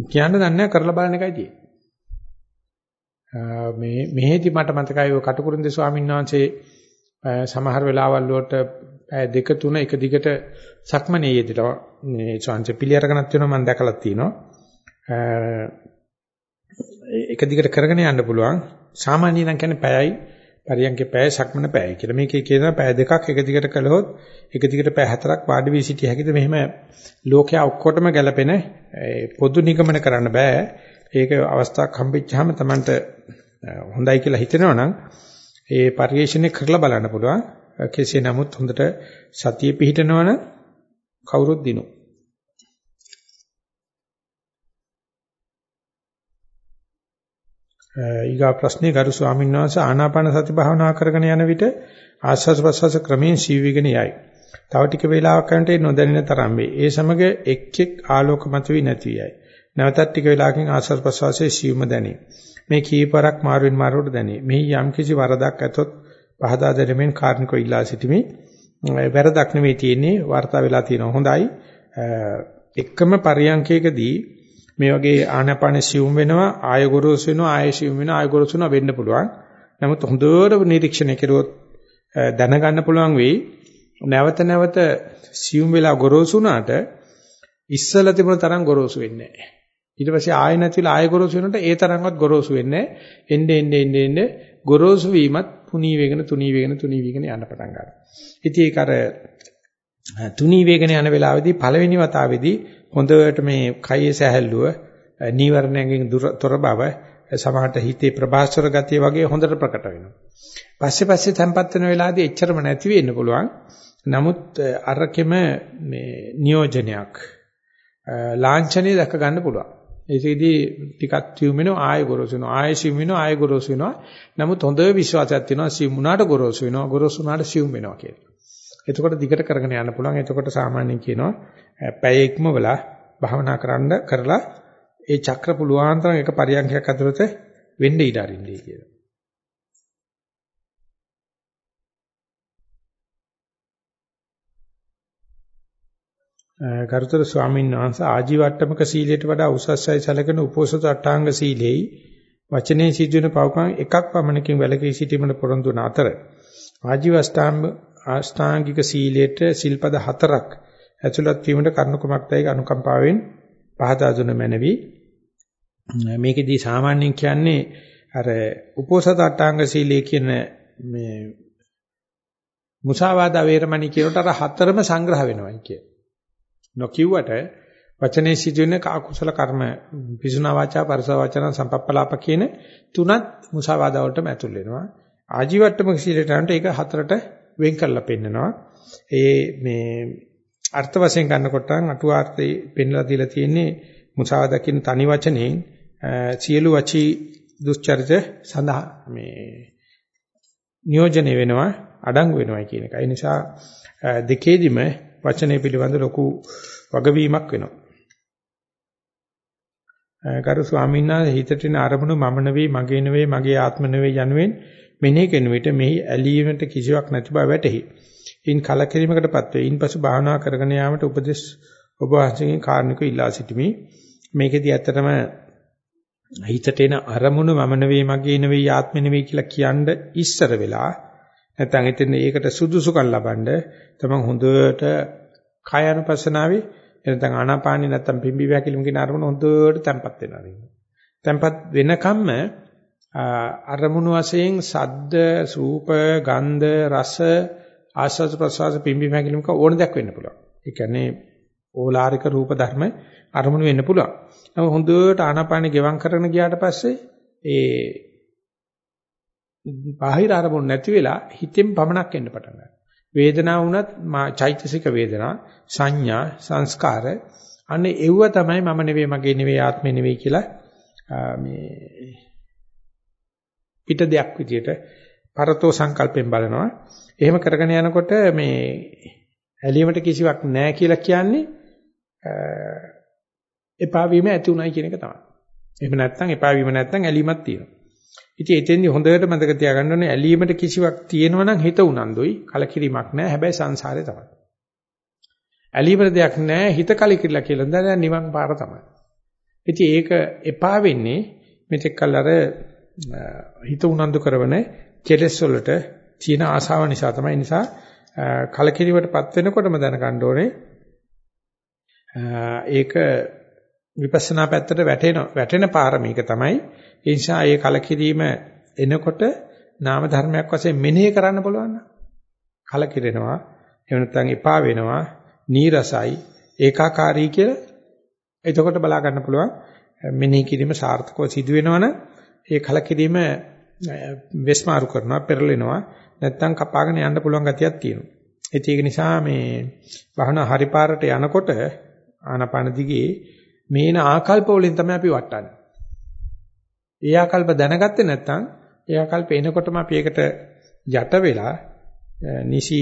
කියන්න දන්නේ කරලා බලන එකයි තියෙන්නේ. මේ මෙහෙදි මට මතකයි ඔය කටුකුරුන්දේ ස්වාමීන් වහන්සේ සමහර වෙලාවල් වලට පැය දෙක තුන එක දිගට සක්මනේ යෙදලා මේ chance පිළිඅරගෙනත් වෙනවා මම දැකලා තියෙනවා. එක දිගට කරගෙන යන්න පුළුවන්. සාමාන්‍යයෙන් නම් කියන්නේ පැයයි පරියන්කේ පැය සක්මන පැයයි කියලා. මේකේ කියනවා පැය දෙකක් එක දිගට කළොත් එක දිගට පැය හතරක් වාඩි වී සිටිය හැකිද? මෙහෙම ලෝකයා ඔක්කොටම ගැලපෙන පොදු නිගමන කරන්න බෑ. ඒක අවස්ථාවක් හම්බෙච්චාම Tamanට හොඳයි කියලා හිතෙනවා නම් ඒ පරිශ්‍රණය කරලා බලන්න පුළුවන්. කෙසේ නමුත් හොඳට සතිය පිහිටනවනම් කවුරුත් දිනු. ඊගා ප්‍රශ්නේ ගරු ස්වාමීන් වහන්සේ ආනාපාන සති භාවනා කරගෙන යන විට ආස්වාද ප්‍රසවාස ක්‍රමයෙන් සීවිගෙන යයි. තව ටික වේලාවක් යනට නොදැනෙන තරම් වේ. ඒ සමග එක් එක් ආලෝක මතුවී නැති යයි. නැවතත් ටික වේලාවකින් ආස්වාද ප්‍රසවාසයේ සියුම දැනේ. මේ කීපරක් මාරුවෙන් මාරුවට දැනේ. මෙහි යම් කිසි වරදක් ඇතොත් පහදා දෙමින් කාර්නිකෝ ඉල්ලා සිටිමි. වැරදක් නෙවෙයි තියෙන්නේ වර්තා වෙලා තියෙනවා. හොඳයි. එකම පරියන්කයකදී මේ වගේ ආනාපාන සියුම් වෙනවා ආය ගොරෝසු වෙනවා ආය සියුම් වෙනවා ආය ගොරෝසු වෙනවා වෙන්න පුළුවන්. නමුත් හොඳට නිරීක්ෂණය කරුවොත් දැනගන්න පුළුවන් වෙයි නැවත නැවත සියුම් වෙලා ගොරෝසු වුණාට ඉස්සලා තිබුණ තරම් ගොරෝසු වෙන්නේ නැහැ. ඊට පස්සේ ආය නැතිලා ආය ගොරෝසු වෙනකොට ඒ තරම්වත් ගොරෝසු වෙන්නේ නැහැ. එන්නේ එන්නේ එන්නේ එන්නේ ගොරෝසු වීමත් පුනී වේගන තුනී වේගන තුනී වේගන යන්න පටන් ගන්නවා. ඉතින් ඒක අර තුනී වේගන යන වෙලාවේදී පළවෙනි වතාවේදී හොඳට මේ කයේ සැහැල්ලුව නීවරණයෙන් තොර බව සමහරට හිතේ ප්‍රබාස්වර ගතිය වගේ හොඳට ප්‍රකට වෙනවා. පස්සේ පස්සේ තැම්පත් වෙන වෙලාවදී එච්චරම නැති වෙන්න පුළුවන්. නමුත් අරකෙම මේ නියෝජනයක් ලාංඡනය දැක ගන්න පුළුවන්. ඒකෙදී ටිකක් සියුම් වෙනවා ආයෙ ගොරෝසු වෙනවා ආයෙ සියුම් වෙනවා ආයෙ ගොරෝසු වෙනවා. නමුත් හොඳ විශ්වාසයක් තියෙනවා සියුම් වුණාට ගොරෝසු වෙනවා ගොරෝසු වුණාට සියුම් වෙනවා කියලා. එතකොට දිගට කරගෙන යන්න පුළුවන්. එතකොට සාමාන්‍යයෙන් කියනවා පැය ඉක්මවලා භාවනා කරන්න කරලා ඒ චක්‍ර පුළුවන් තරම් එක පරියන්ඛයක් අතරත වෙන්න ඉඩ අරින්නේ කියලා. ගරුතර ස්වාමීන් වහන්සේ ආජීවට්ටමක සීලයට වඩා උසස්යි සැලකෙන උපෝසත අටාංග සීලෙයි වචනේ සිදුවෙන පවකම් එකක් පමණකින් වැළකී සිටීමට පොරොන්දු වන අතර ආජීව අෂ්ටාංගික සීලයට සිල්පද හතරක් ඇතුළත් වීමට කරුණු කුමක්දයි අනුකම්පාවෙන් පහදා දුන මැනවි. මේකෙදී සාමාන්‍යයෙන් කියන්නේ අර උපෝසත අටාංග සීලය කියන මේ මුසාවාදා වේරමණී කියනට අර හතරම සංග්‍රහ වෙනවයි කිය. නොකියුවට වචනේ සිදුවෙන කාකුසල කර්ම පිසුනා වාචා පරස වචන සම්පප්පලාප කියන තුනත් මුසාවාදා වලටම ඇතුල් වෙනවා. ආජීවට්ටමක සීලයට අරන්ට ඒක හතරට වෙන් කරලා පෙන්නනවා. ඒ මේ අර්ථ වශයෙන් ගන්නකොට අටුවාර්ථේ පෙන්ලා දීලා තියෙන්නේ මුසාවදකින් තනි වචනෙන් සියලු වචී දුස්චරිත සඳහා මේ නියෝජනය වෙනවා අඩංගු වෙනවා කියන එක. ඒ නිසා දෙකේදිම වචනේ පිළිබඳ ලොකු වගවීමක් වෙනවා. ගරු ස්වාමීන් වහන්සේ හිතට එන අරමුණු මම නෙවෙයි මගේ නෙවෙයි මගේ ආත්ම නෙවෙයි යනුවෙන් මෙනෙහි කරන විට මෙහි ඇලීමට කිසිවක් නැති බව වැටහි. ඉන් කලකිරීමකටපත් වේ. ඉන්පසු භාවනා කරගෙන යාමට උපදෙස් ඔබ වහන්සේගෙන් කාරණික ඉල්ලා සිටිමි. මේකෙදි ඇත්තටම හිතට එන අරමුණ මම නෙවෙයි මගේ නෙවෙයි ආත්මෙ නෙවෙයි කියලා කියන්න ඉස්සර වෙලා නැත්නම් එතන ඒකට සුදුසුකම් ලබනද තමන් හොඳට කය අනුපස්සනාවේ එනතන් ආනාපානි නැත්නම් පිම්බි වැකිලිම කියන අරමුණ හොඳට තැම්පත් වෙනවා. තැම්පත් වෙනකම්ම අරමුණු වශයෙන් සද්ද, රූප, ගන්ධ, රස, ආස්වාද ප්‍රසවාස පිම්බි වැකිලිමක ඕන දෙයක් වෙන්න පුළුවන්. ඒ කියන්නේ ඕලාරික රූප ධර්ම අරමුණු වෙන්න පුළුවන්. නමුත් හොඳට ආනාපානෙ ගෙවම් කරගෙන ගියාට පස්සේ ඒ බාහිර අරමුණු නැති වෙලා හිතෙන් පමණක් එන්න පටන් ගන්නවා. වේදනාව වුණත් චෛතසික වේදනා සංඥා සංස්කාර අන්න ඒව තමයි මම නෙවෙයි මගේ නෙවෙයි ආත්මේ නෙවෙයි කියලා මේ පිට දෙයක් විදියට පරතෝ සංකල්පයෙන් බලනවා එහෙම කරගෙන යනකොට මේ ඇලීමට කිසිවක් නැහැ කියලා කියන්නේ එපා වීම ඇති උනායි කියන එක තමයි. එහෙම නැත්නම් එපා වීම නැත්නම් ඇලීමක් තියෙනවා. ඉතින් එතෙන්දි හොඳට මතක තියාගන්න ඕනේ ඇලීමට කිසිවක් තියෙනවා නම් හිත උනන්දුයි කලකිරීමක් නැහැ හැබැයි සංසාරේ තමයි. ඇලීමට දෙයක් නැහැ හිත කලකිරිලා කියලා දැන් නිවන් පාර තමයි. ඉතින් ඒක එපා වෙන්නේ මෙතෙක් කල් අර හිත උනන්දු කරවන කෙලෙස් වලට තියෙන ආශාව නිසා තමයි. නිසා කලකිරීමටපත් වෙනකොටම දැනගන්න ඕනේ ඒක විපස්සනා පැත්තට වැටෙන වැටෙන පාරමීක තමයි. ඒ නිසා ඒ කලකිරීම එනකොට නාම ධර්මයක් වශයෙන් මෙනෙහි කරන්න පුළුවන් නම් කලකිරෙනවා එහෙම නැත්නම් එපා වෙනවා නීරසයි ඒකාකාරී කියලා එතකොට බලා ගන්න පුළුවන් මෙනෙහි කිරීම සාර්ථකව සිදු වෙනවනම් ඒ කලකිරීම වෙස්මාරු කරනවා පෙරලෙනවා නැත්නම් කපාගෙන යන්න පුළුවන් ගතියක් තියෙනවා ඒක නිසා මේ වහන හරිපාරට යනකොට ආනාපාන දිගේ මේන ආකල්ප වලින් තමයි අපි වටන්නේ. ඒ ආකල්ප දැනගත්තේ නැත්නම් ඒ ආකල්ප එනකොටම අපි ඒකට යට වෙලා නිසි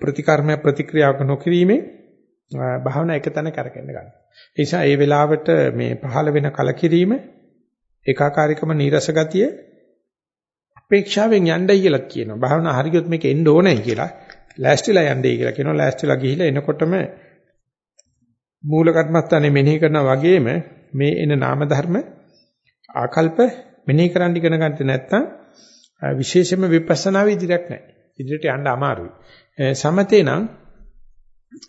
ප්‍රතිකර්ම ප්‍රතික්‍රියාවක නොකිරීමේ භාවනා එකතැන කරගෙන ගන්න. ඒ නිසා ඒ වෙලාවට මේ පහළ වෙන කලකිරීම ඒකාකාරීකම නීරස ගතිය අපේක්ෂාවෙන් යන්නයි කියලා කියනවා. භාවනා හරියොත් මේක එන්න ඕනේ කියලා. ලෑස්තිලා යන්නයි කියලා කියනවා. ලෑස්තිලා ගිහිලා එනකොටම මූල කර්මස්ථානේ මෙනෙහි කරනා වගේම මේ එන නාම ධර්ම ආකල්ප මෙනෙහි කරන්න ඉගෙන ගන්නට නැත්නම් විශේෂයෙන්ම විපස්සනා විදිහක් නැහැ. ඉදිරියට යන්න අමාරුයි. සමතේ නම්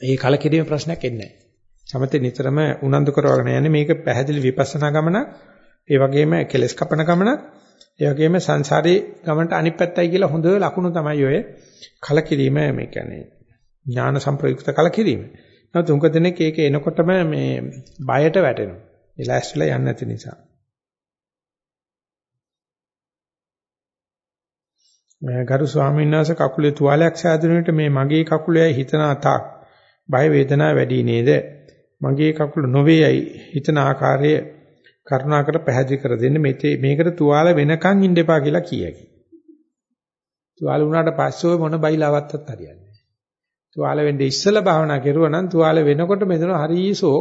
ඒ කලකිරීමේ ප්‍රශ්නයක් එන්නේ නැහැ. සමතේ නිතරම උනන්දු කරවගෙන යන්නේ මේක පැහැදිලි විපස්සනා ගමනක්. ඒ වගේම කෙලස් කපන ගමනක්. ඒ වගේම සංසාරේ ගමනට අනිත් පැත්තයි කියලා හොඳ ලකුණු තමයි ඔය කලකිරීම මේ කියන්නේ ඥාන සංප්‍රයුක්ත කලකිරීම. නමුත් උංග දෙනෙක් ඒක එනකොටම මේ බයට වැටෙනවා. ඉලාස්ට්ලා යන්නේ නැති නිසා. ගරු ස්වාමීන් වහන්සේ කකුලේ තුවාලයක් සෑදුන විට මේ මගේ කකුලේ හිතන තාක් බය වේදනාව වැඩි නේද? මගේ කකුල නොවේයි හිතන ආකාරය කරුණාකර පැහැදිලි කර දෙන්න මේකේ මේකට තුවාල වෙනකන් ඉන්න එපා කියලා කියකි. තුවාල වුණාට පස්සේ මොන බයිලාවත්තත් හරියන්නේ තුවාල වෙන්නේ ඉස්සලා භාවනා කරුවා නම් තුවාල වෙනකොට මෙතන හරිසෝ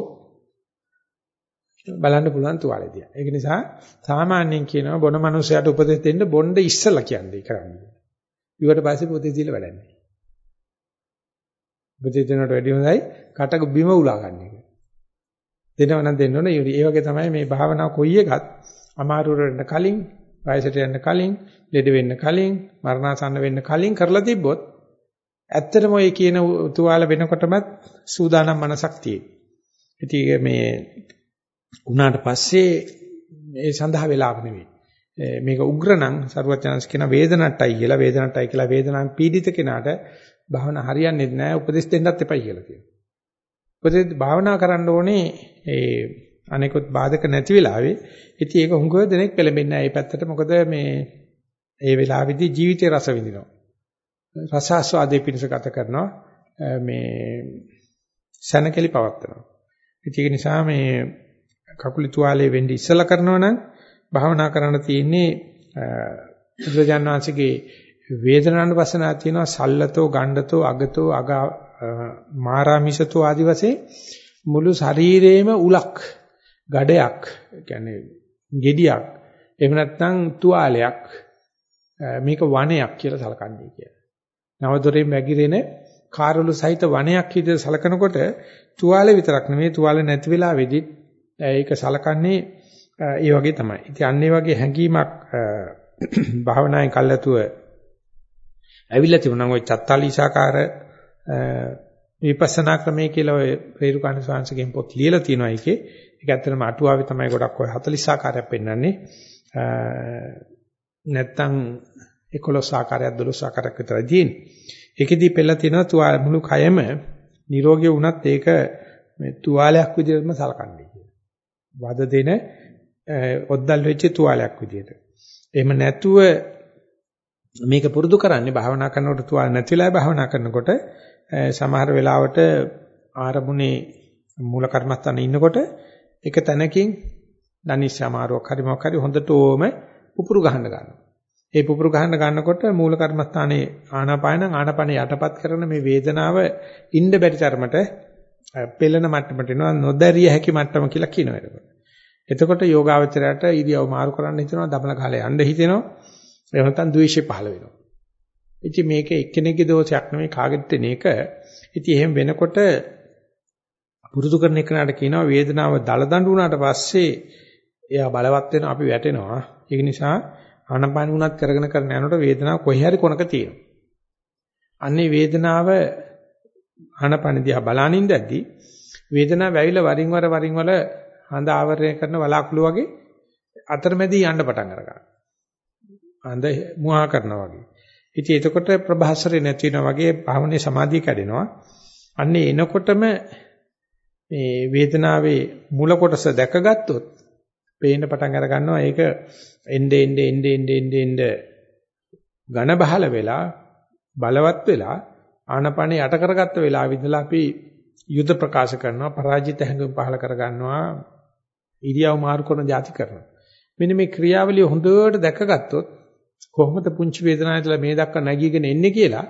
බලන්න පුළුවන් තුවාලෙදියා. ඒක නිසා සාමාන්‍යයෙන් කියනවා බොන මනුස්සයාට උපදෙස් දෙන්න බොණ්ඩ ඉස්සලා කියන්නේ කරන්නේ. ඊට පස්සේ පොතේ දීලා වැඩන්නේ. උපදෙස් දෙනවට වැඩිය හොඳයි කටක බිම උලා ගන්න එක. දෙනව නම් දෙන්න ඕනේ. ඒ වගේ තමයි මේ භාවනාව කොයි එකත් අමාරු වෙන්න කලින්, වයසට යන්න කලින්, ලෙඩ වෙන්න කලින්, මරණාසන්න වෙන්න කලින් කරලා තිබ්බොත් ඇත්තටම ඔය කියන තුවාල වෙනකොටමත් සූදානම් මනසක් තියෙනවා. ඉතින් මේ උනාට පස්සේ මේ සඳහා වෙලාවක් නෙවෙයි. මේක උග්‍ර නම් සරුවචනස් කියන වේදනට්ටයි කියලා වේදනට්ටයි කියලා වේදනාවෙන් පීඩිත කෙනාට භාවනා හරියන්නේ නැහැ උපදෙස් දෙන්නත් එපයි කියලා කියනවා. උපදෙස් භාවනා කරන්න ඕනේ ඒ අනිකුත් බාධක නැති වෙලාවේ. ඉතින් ඒක හුඟව දෙනෙක් පෙළඹෙන්නේ නැහැ මේ පැත්තට. මොකද මේ ඒ වෙලාවේදී ජීවිතේ රස විඳිනවා. රසාස්වාදයේ පිණිස ගත කරනවා මේ සනකෙලි පවත්නවා. ඒක නිසා මේ කකුලි තුවාලේ වෙන්නේ ඉස්සලා කරනවා නම් භාවනා කරන්න තියෙන්නේ බුදුරජාණන් වහන්සේගේ වේදනානුපස්සනාව තියෙනවා සල්ලතෝ ගණ්ඩතෝ අගතෝ අග මාරාමිසතෝ ආදි වශයෙන් මුළු ශරීරේම උලක් ගඩයක් කියන්නේ gediyak එහෙම නැත්නම් තුවාලයක් මේක වණයක් කියලා සලකන්නේ කියලා. නවදොරෙන් වැగిරෙන කාර්වලු සහිත වනයක් විදිහට සලකනකොට තුවාලේ විතරක් නෙමෙයි තුවාලේ නැති වෙලාවෙදි ඒක සලකන්නේ ඒ වගේ තමයි. ඉතින් අන්න ඒ වගේ හැඟීමක් භාවනායෙන් කල්ැතුව ඇවිල්ලා තිබුණා. ඔය චත්තාලීසාකාර විපස්සනා ක්‍රමයේ කියලා ඔය රේරුකාණ ස්වාංශගෙන් පොත් ලියලා තියෙනවා ඒකේ. ඒක ඇත්තටම අටුවාවේ තමයි ගොඩක් ඔය 40 ආකාරයක් පෙන්වන්නේ. නැත්තම් 11 ආකාරයක් 12 ආකාරයක් විතරයි තියෙන්නේ. ඒකෙදී පෙළලා තියෙනවා තුවාල මුළු කයම නිරෝගී වුණත් ඒක මේ තුවාලයක් විදිහටම සලකන්නේ කියලා. වද දෙන ඔද්දල් වෙච්ච තුවාලයක් විදිහට. එහෙම නැතුව මේක පුරුදු කරන්නේ භාවනා කරනකොට තුවාල නැතිලා භාවනා කරනකොට සමහර වෙලාවට ආරමුණේ මූල කර්මස්ථානේ ඉන්නකොට එක තැනකින් දනිස් සමාරෝක් හරි මොකක් හරි හොඳටම පුපුරු ගහන්න ගන්නවා. ඒ පුපුරු ගහන්න ගන්නකොට මූල කර්මස්ථානේ ආනාපාන ආනාපාන යටපත් කරන මේ වේදනාව ඉන්න බැරි තරමට පෙළෙන මට්ටමට එනවා නොදැරිය හැකි මට්ටම කියලා කියනවා එතකොට. එතකොට යෝගාවචරයට ඉරියව් මාරු කරන්න හිතෙනවා දමල කාලේ යන්න හිතෙනවා. එහෙම නැත්නම් ද්වේෂය පහළ වෙනවා. ඉතින් මේක එක්කෙනෙක්ගේ දෝෂයක් නෙමෙයි කාගෙත් දෙන එක. ඉතින් එහෙම වෙනකොට පුරුදු කරන එකනට කියනවා වේදනාව දල දඬු වුණාට පස්සේ එයා බලවත් වෙන අපි වැටෙනවා. ඒක නිසා ආනපාන වුණත් කරගෙන කරන යනකොට වේදනාව කොහේ හරි කොනක තියෙනවා. අන්නේ වේදනාව ආනපාන දිහා බලානින් දැද්දි වේදනාව වැවිලා වරින් වර වරින් වර හඳ ආවරණය කරන වලාකුළු වගේ අතරමැදි යන්න පටන් අරගන්නවා. හඳ මුවා කරනවා වගේ. ඉතින් එතකොට ප්‍රභාසරේ නැති වෙනවා වගේ භාවනේ සමාධිය කැඩෙනවා. අන්නේ එනකොටම මේ වේදනාවේ මුල කොටස දැකගත්තොත් පේන්න පටන් අර ගන්නවා ඒක එnde ende ende ende ende ende ඝන බහල වෙලා බලවත් වෙලා ආනපනේ යට කරගත්ත වෙලාවෙ ඉඳලා අපි යුද ප්‍රකාශ කරනවා පරාජිත හැඟුම් පහල කර ගන්නවා ඉරියව් මාරු කරන જાති කරනවා මෙන්න මේ ක්‍රියාවලිය හොඳට දැකගත්තොත් කොහොමද පුංචි වේදනාවදලා මේ දක්වා නැගීගෙන එන්නේ කියලා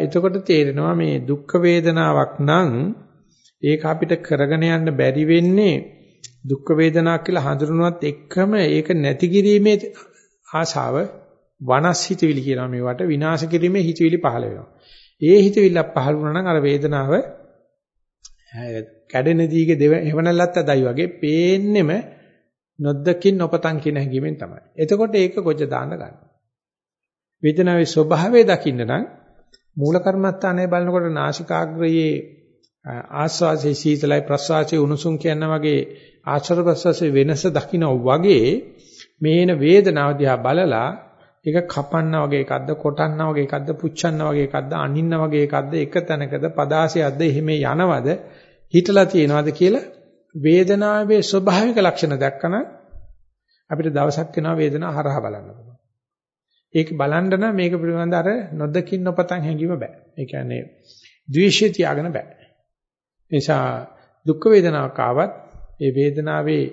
එතකොට තේරෙනවා මේ දුක් වේදනාවක් නම් ඒක අපිට කරගෙන යන්න බැරි වෙන්නේ දුක් වේදනා කියලා හඳුනනවත් එක්කම ඒක නැති කිරීමේ ආශාව වනස් හිතවිලි කියනවා මේවට විනාශ කිරීමේ හිතවිලි පහළ වෙනවා. ඒ හිතවිල්ල පහළ වුණා නම් අර වේදනාව කැඩෙන දීගේ දෙව එවනලත් අදයි වගේ පේන්නෙම නොදකින් නොපතන් කියන හැඟීමෙන් තමයි. එතකොට ඒක ගොජ දාන්න ගන්නවා. වේදනාවේ ස්වභාවය දකින්න නම් මූල කර්මස්ථානයේ බලනකොට නාසිකාග්‍රයේ ආස්වාසේ සීතලයි ප්‍රස්වාසයේ උණුසුම් කියන වගේ ආශ්‍රව ප්‍රස්වාසයේ වෙනස දකින්න වගේ මේන වේදනාව දිහා බලලා ඒක කපන්නා වගේ එකක්ද කොටන්නා වගේ එකක්ද පුච්චන්නා වගේ එකක්ද අනින්නා වගේ එකක්ද එක තැනකද පදාසයක්ද එහෙම යනවද හිටලා තියෙනවද කියලා වේදනාවේ ස්වභාවික ලක්ෂණ දැක්කම අපිට දවසක් වෙනවා වේදනාව හරහා බලන්න පුළුවන්. ඒක බලන්න නම් මේක පිළිබඳ අර නොදකින් නොපතන් හැංගීම බෑ. ඒ කියන්නේ ද්වේෂය තියාගෙන බෑ. නිසා දුක් වේදනාවක් ආවත් ඒ වේදනාවේ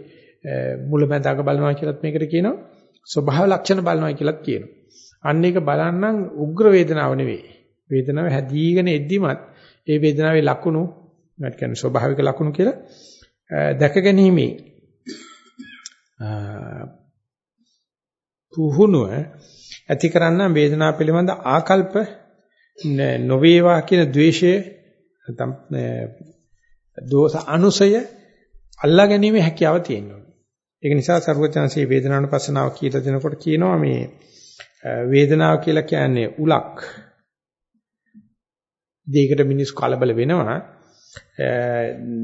මුලැමැදාක බලනවා කියලත් මේකට කියනවා. ස්වභාව ලක්ෂණ බලනවා කියලත් කියනවා. අන්න ඒක බලන්නම් උග්‍ර වේදනාව නෙවෙයි. වේදනාව හැදීගෙන එද්දිමත් ඒ වේදනාවේ ලක්ෂණ මට කියන්නේ ස්වභාවික ලක්ෂණ කියලා දැක ගැනීමේ පුහුණුව ඇති කරන්න වේදනාව පිළිබඳ ආකල්ප නොවේවා කියන द्वේෂය නැත්නම් දෝෂ අනුසය අල්ලා ගැනීම හැකියාව තියෙනවා. ඒක නිසා සර්වඥාන්සේ වේදනානුපස්සනාව කියලා දෙනකොට කියනවා මේ වේදනාව කියලා කියන්නේ උලක්. දෙයකට මිනිස් කලබල වෙනවා.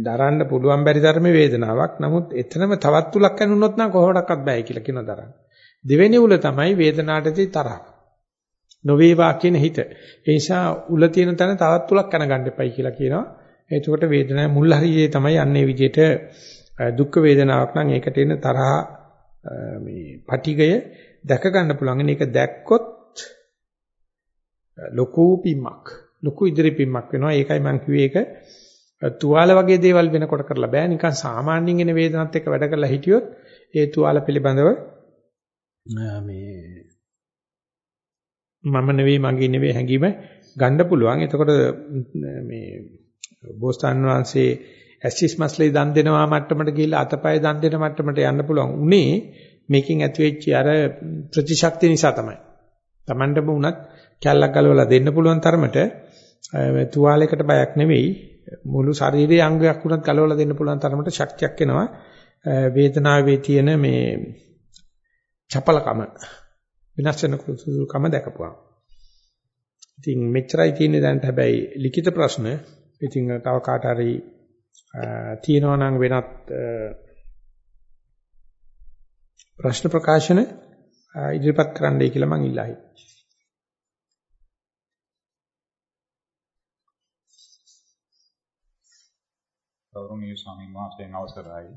දරන්න පුළුවන් බැරි තරමේ වේදනාවක්. නමුත් එතනම තවත් උලක් ඇනුනොත් නම් කොහොමඩක්වත් බෑ කියලා කියන දරන්න. දෙවෙනි උල තමයි වේදනාටදී තරහ. නොවේවා කියන හිත. ඒ නිසා උල තියෙන තැන තවත් උලක් කනගන්න එපයි කියලා කියනවා. එතකොට වේදනාවේ මුල් හරියේ තමයි අන්නේ විදිහට දුක් වේදනාවක් නම් ඒකට එන තරහ මේ පටිගය දැක ගන්න පුළුවන්. ඒක දැක්කොත් ලොකු පිම්මක් ලොකු ඉදිරි පිම්මක් වෙනවා. ඒකයි මම කිව්වේ ඒක තුවාල වගේ දේවල් වෙනකොට කරලා බෑ. නිකන් සාමාන්‍යයෙන් එන වේදනත් එක්ක වැඩ කරලා හිටියොත් ඒ තුවාල පිළිබඳව මේ මම නෙවෙයි මගේ නෙවෙයි හැඟීම ගන්න පුළුවන්. එතකොට මේ බෝසතාන් වහන්සේ ඇසිස් මස්ලේ දන් දෙනවා මට්ටමට ගිහිල්ලා අතපය දන් දෙන මට්ටමට යන්න පුළුවන්. උනේ මේකෙන් ඇති වෙච්ච අර ප්‍රතිශක්තිය නිසා තමයි. Tamandම උනත් කැල්ලක් ගලවලා දෙන්න පුළුවන් තරමට තුවාලයකට බයක් නෙවෙයි මුළු ශරීරයේ අංගයක් උනත් ගලවලා දෙන්න පුළුවන් තරමට ශක්තියක් එනවා. වේදනාවේ තියෙන මේ චපලකම විනාශ වෙන කම දැකපුවා. ඉතින් මෙච්චරයි තියෙන්නේ දැන් හැබැයි ලිඛිත ප්‍රශ්න ඉතින් තව කාට හරි තියෙනවා නම් වෙනත් ප්‍රශ්න ප්‍රකාශන ඉදිරිපත් කරන්නයි කියලා මම ඉල්ලා හිටියා.
ගෞරවනීය ස්වාමීන් වහන්සේගෙන් අවසරයි.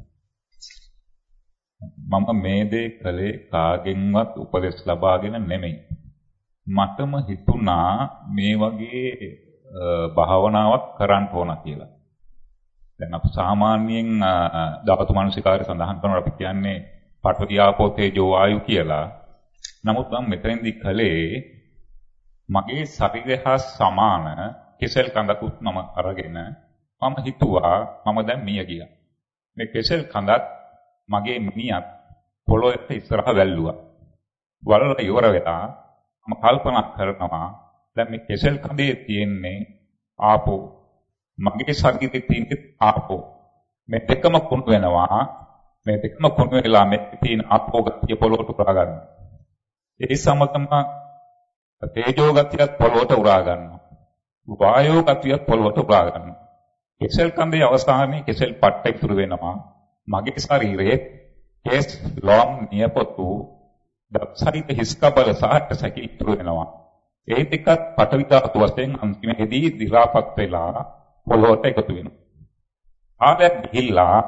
මම මේ දේ කළේ කාගෙන්වත් උපදෙස් ලබාගෙන නෙමෙයි. මටම හිතුණා මේ වගේ භාවනාවක් කරන්න ඕන කියලා. දැන් අපි සාමාන්‍යයෙන් ධාතු මනසිකාරය සඳහන් කරනවා අපි කියන්නේ පඨවි ආපෝ තේජෝ වායු කියලා. නමුත් මම මෙතෙන්දි කළේ මගේ ශරීරය හා සමාන කෙසෙල් කඳකුත් මම අරගෙන මම හිතුවා මම දැන් මිය ගියා. මේ කෙසෙල් කඳත් මගේ මිනිහත් පොළොවට ඉස්සරහ වැල්ලුවා. වලලා ඉවර වෙලා මම කල්පනා කරනවා දැන් මේ කෙසෙල් කඳේ තියෙන්නේ ආපෝ මගේ ශරීරයේ තියෙන ආපෝ මේ දෙකම කුණු වෙනවා මේ දෙකම කුණු වෙලා මේ තියෙන ආපෝ ගතිය පොළොවට උරා ගන්නවා. ඒ සමගම තේජෝ ගතියත් පොළොවට උරා ගන්නවා. වායෝ ගතියත් පොළොවට උරා ගන්නවා. කෙසෙල් කන්දේ අවස්ථාවේ කෙසෙල් පට්ට ඉතුරු වෙනවා. මගේ ශරීරයේ කෙස් ලොම් නියපොතු දක්ෂරිත හිස්කබල සහට සැකි ඉතුරු වෙනවා. ඒ ටිකත් පටවි ධාතු වශයෙන් අන්තිමේදී දිලාපත් වෙලා පොළොවට එකතු වෙනවා. ආදැක් ගිහිල්ලා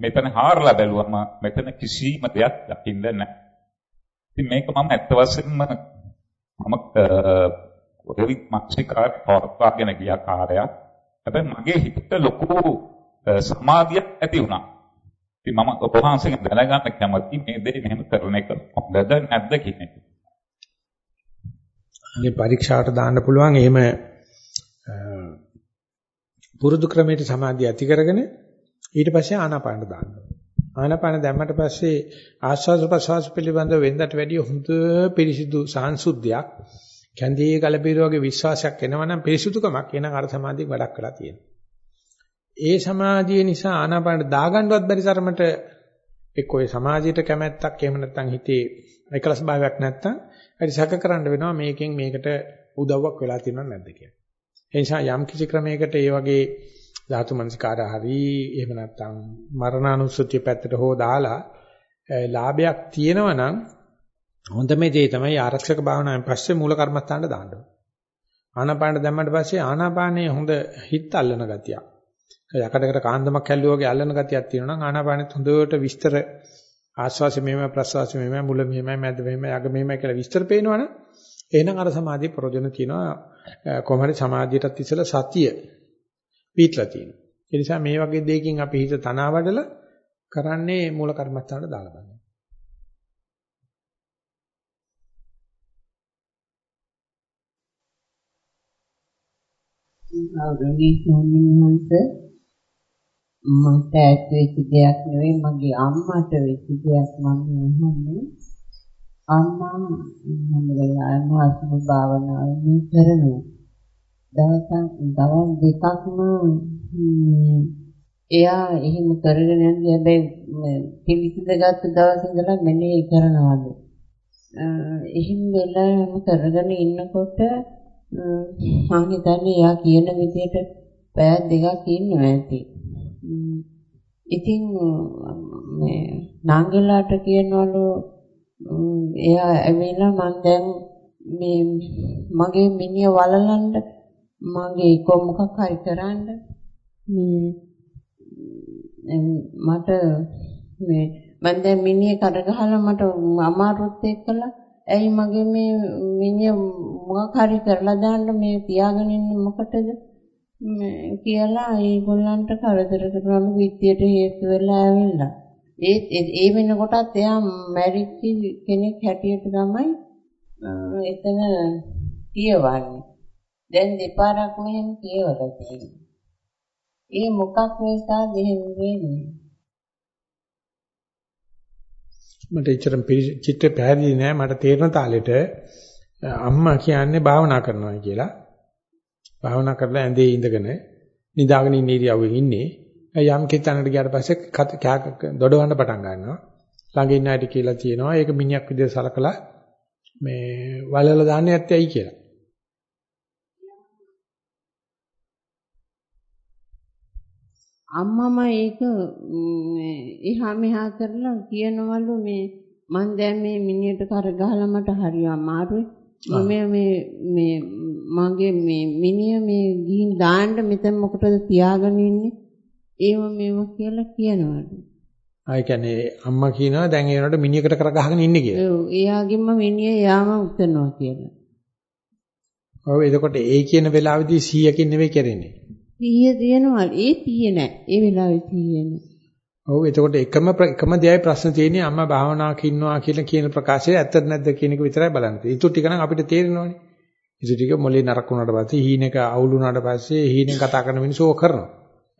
මෙතන හාරලා බැලුවම මෙතන කිසිම දෙයක් දකින්න නැහැ. ඉතින් මේක මම ඇත්ත වශයෙන්ම මම ඔය මානසිකාර පවත්වාගෙන ගිය කාර්යයක් හැබැයි මගේ හිතට ලොකු සමාධියක් ඇති වුණා. ඉතින් මම ඔබ වහන්සේගෙන් දැනගන්න කැමති මේ දේ මෙහෙම කරන එක හොඳද නැද්ද කියන එක.
මේ පරීක්ෂාවට දාන්න පුළුවන් එහෙම පුරුදු ක්‍රමයට සමාධිය ඇති කරගෙන ඊට පස්සේ ආනාපානට දාන්න. ආනාපාන දැම්මට පස්සේ ආස්වාද ප්‍රසවාස පිළිබඳව වෙනදට වැඩිය හොඳ පිරිසිදු සාංශුද්ධියක් කැන්දී ගලපීර වගේ විශ්වාසයක් එනවනම් පිරිසුදුකමක් එන අර සමාධිය වැඩක් කරලා තියෙනවා. ඒ සමාධිය නිසා ආනාපානට දාගන්නවත් බැරි තරමට එක්ක ඔය සමාධියට කැමැත්තක් එහෙම නැත්නම් හිතේ එකලස් භාවයක් නැත්නම් හරි සැක කරන්න වෙනවා මේකෙන් මේකට උදව්වක් වෙලා තියෙනවද නැද්ද කියලා. ඒ නිසා යම් කිසි ක්‍රමයකට ඒ වගේ ධාතු මනසිකාර හරි එහෙම නැත්නම් මරණානුස්සතිය පැත්තට හෝ දාලා ලාභයක් තියෙනවා නම් හොඳම දේ තමයි ආරක්ෂක භාවනාවෙන් පස්සේ මූල කර්මස්ථානට දාන්න ඕනේ. ආනාපාන දැම්මට පස්සේ ආනාපානයේ හොඳ හිත අල්ලන ගතියක්. යකඩකට කාන්දමක් හැල්ලුවා වගේ අල්ලන ගතියක් තියෙනවා නම් ආනාපානෙත් හොඳට විස්තර ආස්වාසි මෙහෙම ප්‍රස්වාසි මෙහෙම මුල මෙහෙම මැද මෙහෙම යග මෙහෙම කියලා විස්තර පේනවනේ. එහෙනම් අර සමාධියේ ප්‍රයෝජන තියෙනවා කොහොමද සමාධියටත් ඉස්සෙල්ලා සතිය පිටලා තියෙනවා. ඒ නිසා මේ වගේ දෙයකින් අපි හිත තනවාඩලා කරන්නේ මූල කර්මස්ථානට දාලා
ගෞරවනීය ස්වාමීන් වහන්සේ මට ඇත් වෙච්ච දෙයක් නෙවෙයි මගේ අම්මට වෙච්ච දෙයක් මම අහන්නේ අම්මා මම වෙලාවම අසුභ භාවනාවෙන් කරනවා. දවසක් දවස් දෙකක්ම එයා එහෙම කරගෙන යන්නේ හැබැයි පිළිසිඳ ගත්ත දවස් ඉඳලා මෙනෙහි කරනවලු එහෙම වෙලාවම කරගෙන ඉන්නකොට මම හිතන්නේ එයා කියන විදිහට පැය දෙකක් ඉන්නවා ඇති. ඉතින් මේ නාංගලාට කියනවලු එයා ඇවිල්ලා මම දැන් මේ මගේ මිනිහ වලලන්න මගේ කො මොකක් හරි කරන්න මේ මට මේ මම දැන් මිනිහ කඩ ගහලා මට අමාරුත් එක්කලා ඇයි මගේ මේ මිනිහ මොකක් හරි කරලා දාන්න මේ තියාගෙන ඉන්නේ මොකටද? කියලා ඒගොල්ලන්ට කරදර කරනවලු විද්‍යට හේතු වෙලා ඇවිල්ලා. ඒ ඒ වෙනකොටත් එයා මැරිච්ච කෙනෙක් හැටියට තමයි එතන කියවන්නේ. දැන් දෙපාරක් මෙහෙම කියවලා තියෙනවා. ඒ මොකක් නිසාද එහෙම වෙන්නේ
මට එච්චරම චිත්‍ර පැහැදිලි නෑ මට තේරෙන තාලෙට අම්මා කියන්නේ භාවනා කරනවා කියලා. භාවනා කරලා ඇඳේ ඉඳගෙන නිදාගෙන ඉන්න ඉරියව්වෙන් ඉන්නේ. යම් කිතනකට ගියාට පස්සේ දොඩවන්න පටන් ගන්නවා. ළඟ ඉන්න අයට කියලා තියෙනවා ඒක මිනිහක් විදිහට සලකලා මේ වලල දාන්නේ නැත්තේ ඇයි කියලා.
අම්මම ඒක එහා මෙහා කරලා කියනවලු මේ මං දැන් මේ මිනිහට කර ගහලා මට හරි අමාරුයි. මම මේ මේ මගේ මේ මිනිහ මේ ගිහින් දාන්න මෙතන මොකටද තියාගෙන ඉන්නේ? ඒව මේව කියලා කියනවලු.
ආයි කියන්නේ අම්මා කියනවා දැන් ඒ වෙනකොට මිනිහකට කර ගහගෙන ඉන්නේ කියලා.
ඔව් එයාගෙම මිනිහ යාම උතනවා කියලා.
ඔව් එතකොට ඒ කියන වෙලාවේදී 100කින් නෙවෙයි කරන්නේ.
100 තියෙනවා ඒ 100 නෑ. ඒ වෙලාවේ 100 නෑ.
ඔව් එතකොට එකම එකම දෙයයි ප්‍රශ්න තියෙන්නේ අම්මා භාවනාවක ඉන්නවා කියලා කියන ප්‍රකාශය ඇත්තද නැද්ද කියන එක විතරයි බලන්න තියෙන්නේ. ඊටු ටික නම් අපිට තේරෙනවනේ. ඊටු ටික මොලේ නරක වුණාට පස්සේ හීනෙක අවුල් වුණාට පස්සේ හීනෙන් කතා කරන මිනිස්සු ඕක කරනවා.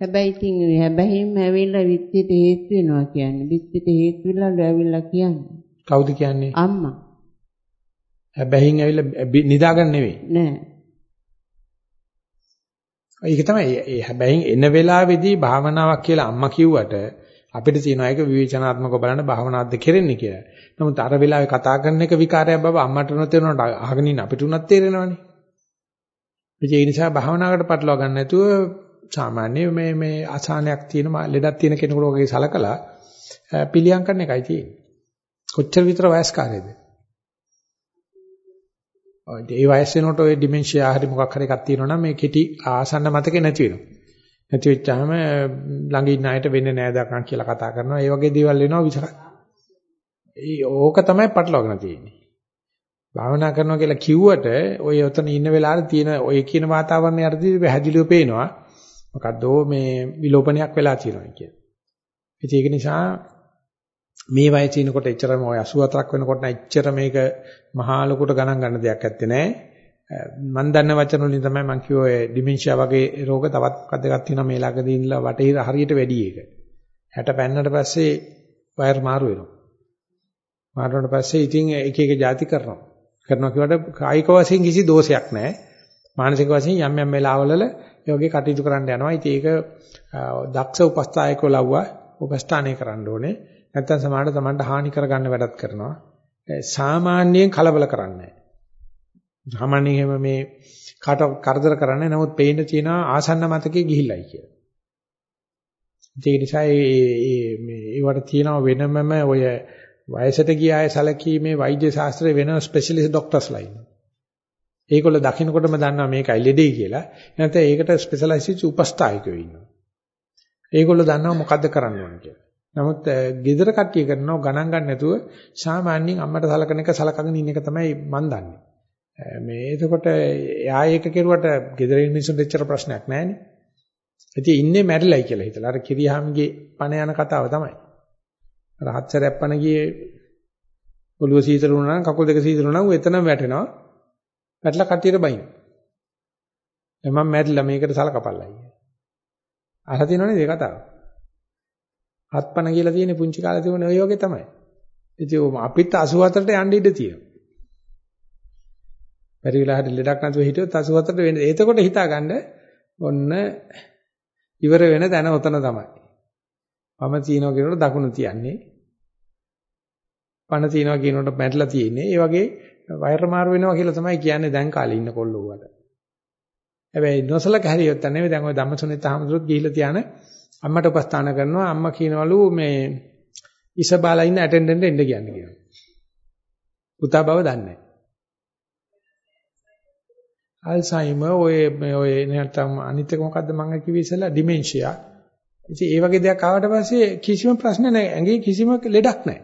හැබැයි ඉතින් හැබැයිම ඇවිල්ලා විත්තිට හේතු වෙනවා කියන්නේ. විත්තිට හේතු වෙලා ඇවිල්ලා කියන්නේ.
කවුද කියන්නේ?
අම්මා.
හැබැයින් ඇවිල්ලා නිදාගන්න නෙවෙයි.
නෑ.
ඒක තමයි ඒ හැබැයින් එන වෙලාවේදී භාවනාවක් කියලා අම්මා කිව්වට අපිට තියෙනවා ඒක විවේචනාත්මකව බලන්න භාවනාවක්ද කෙරෙන්නේ කියලා. නමුත් අර වෙලාවේ කතා කරන එක විකාරයක් බව අම්මට නොතේරෙනවට අහගෙන ඉන්න අපිට උනත් තේරෙනවනේ. ඒ නිසා භාවනාවකට පටලවා ගන්න නැතුව සාමාන්‍ය මේ මේ අසහනයක් තියෙන ලෙඩක් තියෙන කෙනෙකුට වගේ සලකලා පිළියම් කරන එකයි තියෙන්නේ. කොච්චර විතර වයස්කාරයේද? ඔය ඒ වයස් වෙනකොට ඔය ඩිමෙන්ෂියා හරි මොකක් හරි එකක් තියෙනවා නම් මේ කෙටි ආසන්න මතකේ නැති වෙනවා. නැති වෙච්චාම ළඟ ඉන්න අයට වෙන්නේ නෑ දකන් කියලා කතා කරනවා. ඒ වගේ දේවල් වෙනවා විතර. ඒ ඕක තමයි පටලවාගෙන තියෙන්නේ. භාවනා කරනවා කියලා කිව්වට ඔය ඔතන ඉන්න වෙලාවේ තියෙන ඔය කියන වාතාවරණය අරදී පැහැදිලිව පේනවා. මොකද්ද මේ විලෝපනයක් වෙලා තියෙනවා කියන්නේ. ඒක නිසා මේ වයසේ ඉනකොට එච්චරම ඔය 84ක් වෙනකොට නම් එච්චර මේක මහා ලොකුට ගණන් ගන්න දෙයක් ඇත්තේ නැහැ. මම දන්න වචන වලින් තමයි මම කිව්වේ ඔය ඩිමෙන්ෂියා වගේ රෝග තවත් මොකක්ද එකක් තියෙනවා මේ ළඟදී ඉන්නලා වටේ හරියට වැඩි එක. 60 පෙන්නට පස්සේ වයර් මාරු වෙනවා. මාරුනට පස්සේ ඉතින් එක එක જાති කරනවා. කරනවා කියවට කායික වශයෙන් කිසි දෝෂයක් නැහැ. මානසික වශයෙන් යම් යම් වෙලාවවල ඒ වගේ කටයුතු කරන්න යනවා. ඉතින් ඒක දක්ෂ උපස්ථායකව ලව්වා උපස්ථානය කරන්න ඕනේ. නැත්තම් සමහරට තමන්ට හානි කරගන්න වැඩක් කරනවා. සාමාන්‍යයෙන් කලබල කරන්නේ සාමාන්‍යයෙන් මේ කාට කරදර කරන්නේ නමුත් පේන්න තියෙන ආසන්න මතකයේ ගිහිල්ලයි කියලා. ඒ නිසා මේ ඒවට තියෙනවා වෙනමම ඔය වයසට ගිය අය සැලකීමේ වෛද්‍ය ශාස්ත්‍රයේ වෙන ස්පෙෂලිස්ට් ડોක්ටර්ස්ලා ඉන්නවා. ඒගොල්ලෝ දකින්නකොටම දන්නවා මේකයි ලෙඩේ කියලා. නැත්නම් ඒකට ස්පෙෂලායිස්ඩ් උපස්ථායකයෝ ඉන්නවා. ඒගොල්ලෝ දන්නවා මොකද්ද කරන්න ඕන කියලා. නමුත් gedara කට්ටිය කරනව ගණන් ගන්න නැතුව සාමාන්‍යයෙන් අම්මට සලකන එක සලකගෙන ඉන්න එක තමයි මන් දන්නේ. මේ එතකොට එයා ඒක කෙරුවට gedara මිනිස්සුන්ට එච්චර ප්‍රශ්නයක් නැහැ නේ. ඉතින් ඉන්නේ මැරිලයි කියලා හිතලා. අර කිරියහම්ගේ පණ යන කතාව තමයි. අර හත්සරයක් පණ ගියේ ඔළුව සීතල වුණා නම් කකුල් දෙක සීතල වුණා නම් එතනම වැටෙනවා. වැටලා කට්ටියට බයින. මම මැරිලා මේකට සලකපල්ලා අයියා. අහලා තියෙනවනේ මේ කතාව. හත්පන කියලා තියෙන පුංචි කාලේ තිබුණ ඔය වගේ තමයි. ඉතින් අපිත් 84ට යන්න ඉඩ තියෙනවා. බැරි වෙලා හරි ලෙඩක් නැතුව හිටියොත් 84ට වෙන්නේ. එතකොට හිතාගන්න ඔන්න ඉවර වෙන තැන ඔතන තමයි. මම තියනවා කියනකොට දකුණු තියන්නේ. පණ තියනවා කියනකොට මැටලා තියෙන්නේ. ඒ වගේ වයර් මාරු වෙනවා කියලා තමයි කියන්නේ දැන් කාලේ ඉන්න කොල්ලෝවට. හැබැයි නොසලක හැරියොත් නෙවෙයි දැන් ওই ධම්මසුනිත හමුදුරුත් ගිහිල්ලා තියාන අම්මට උපස්ථාන කරනවා අම්මා කියනවලු මේ ඉස බාලා ඉන්න ඇටෙන්ඩන්ට් එන්න කියන්නේ කියනවා. පුතා බව දන්නේ නැහැ. අල්සයිමර් ඔය ඔය නැත්නම් අනිත් එක මොකද්ද මම කිව්වේ ඉස්සෙල්ලා ඩිමෙන්ෂියා. ඉතින් ඒ වගේ දෙයක් ආවට පස්සේ කිසිම ප්‍රශ්න නැහැ. ඇඟේ කිසිම ලෙඩක් නැහැ.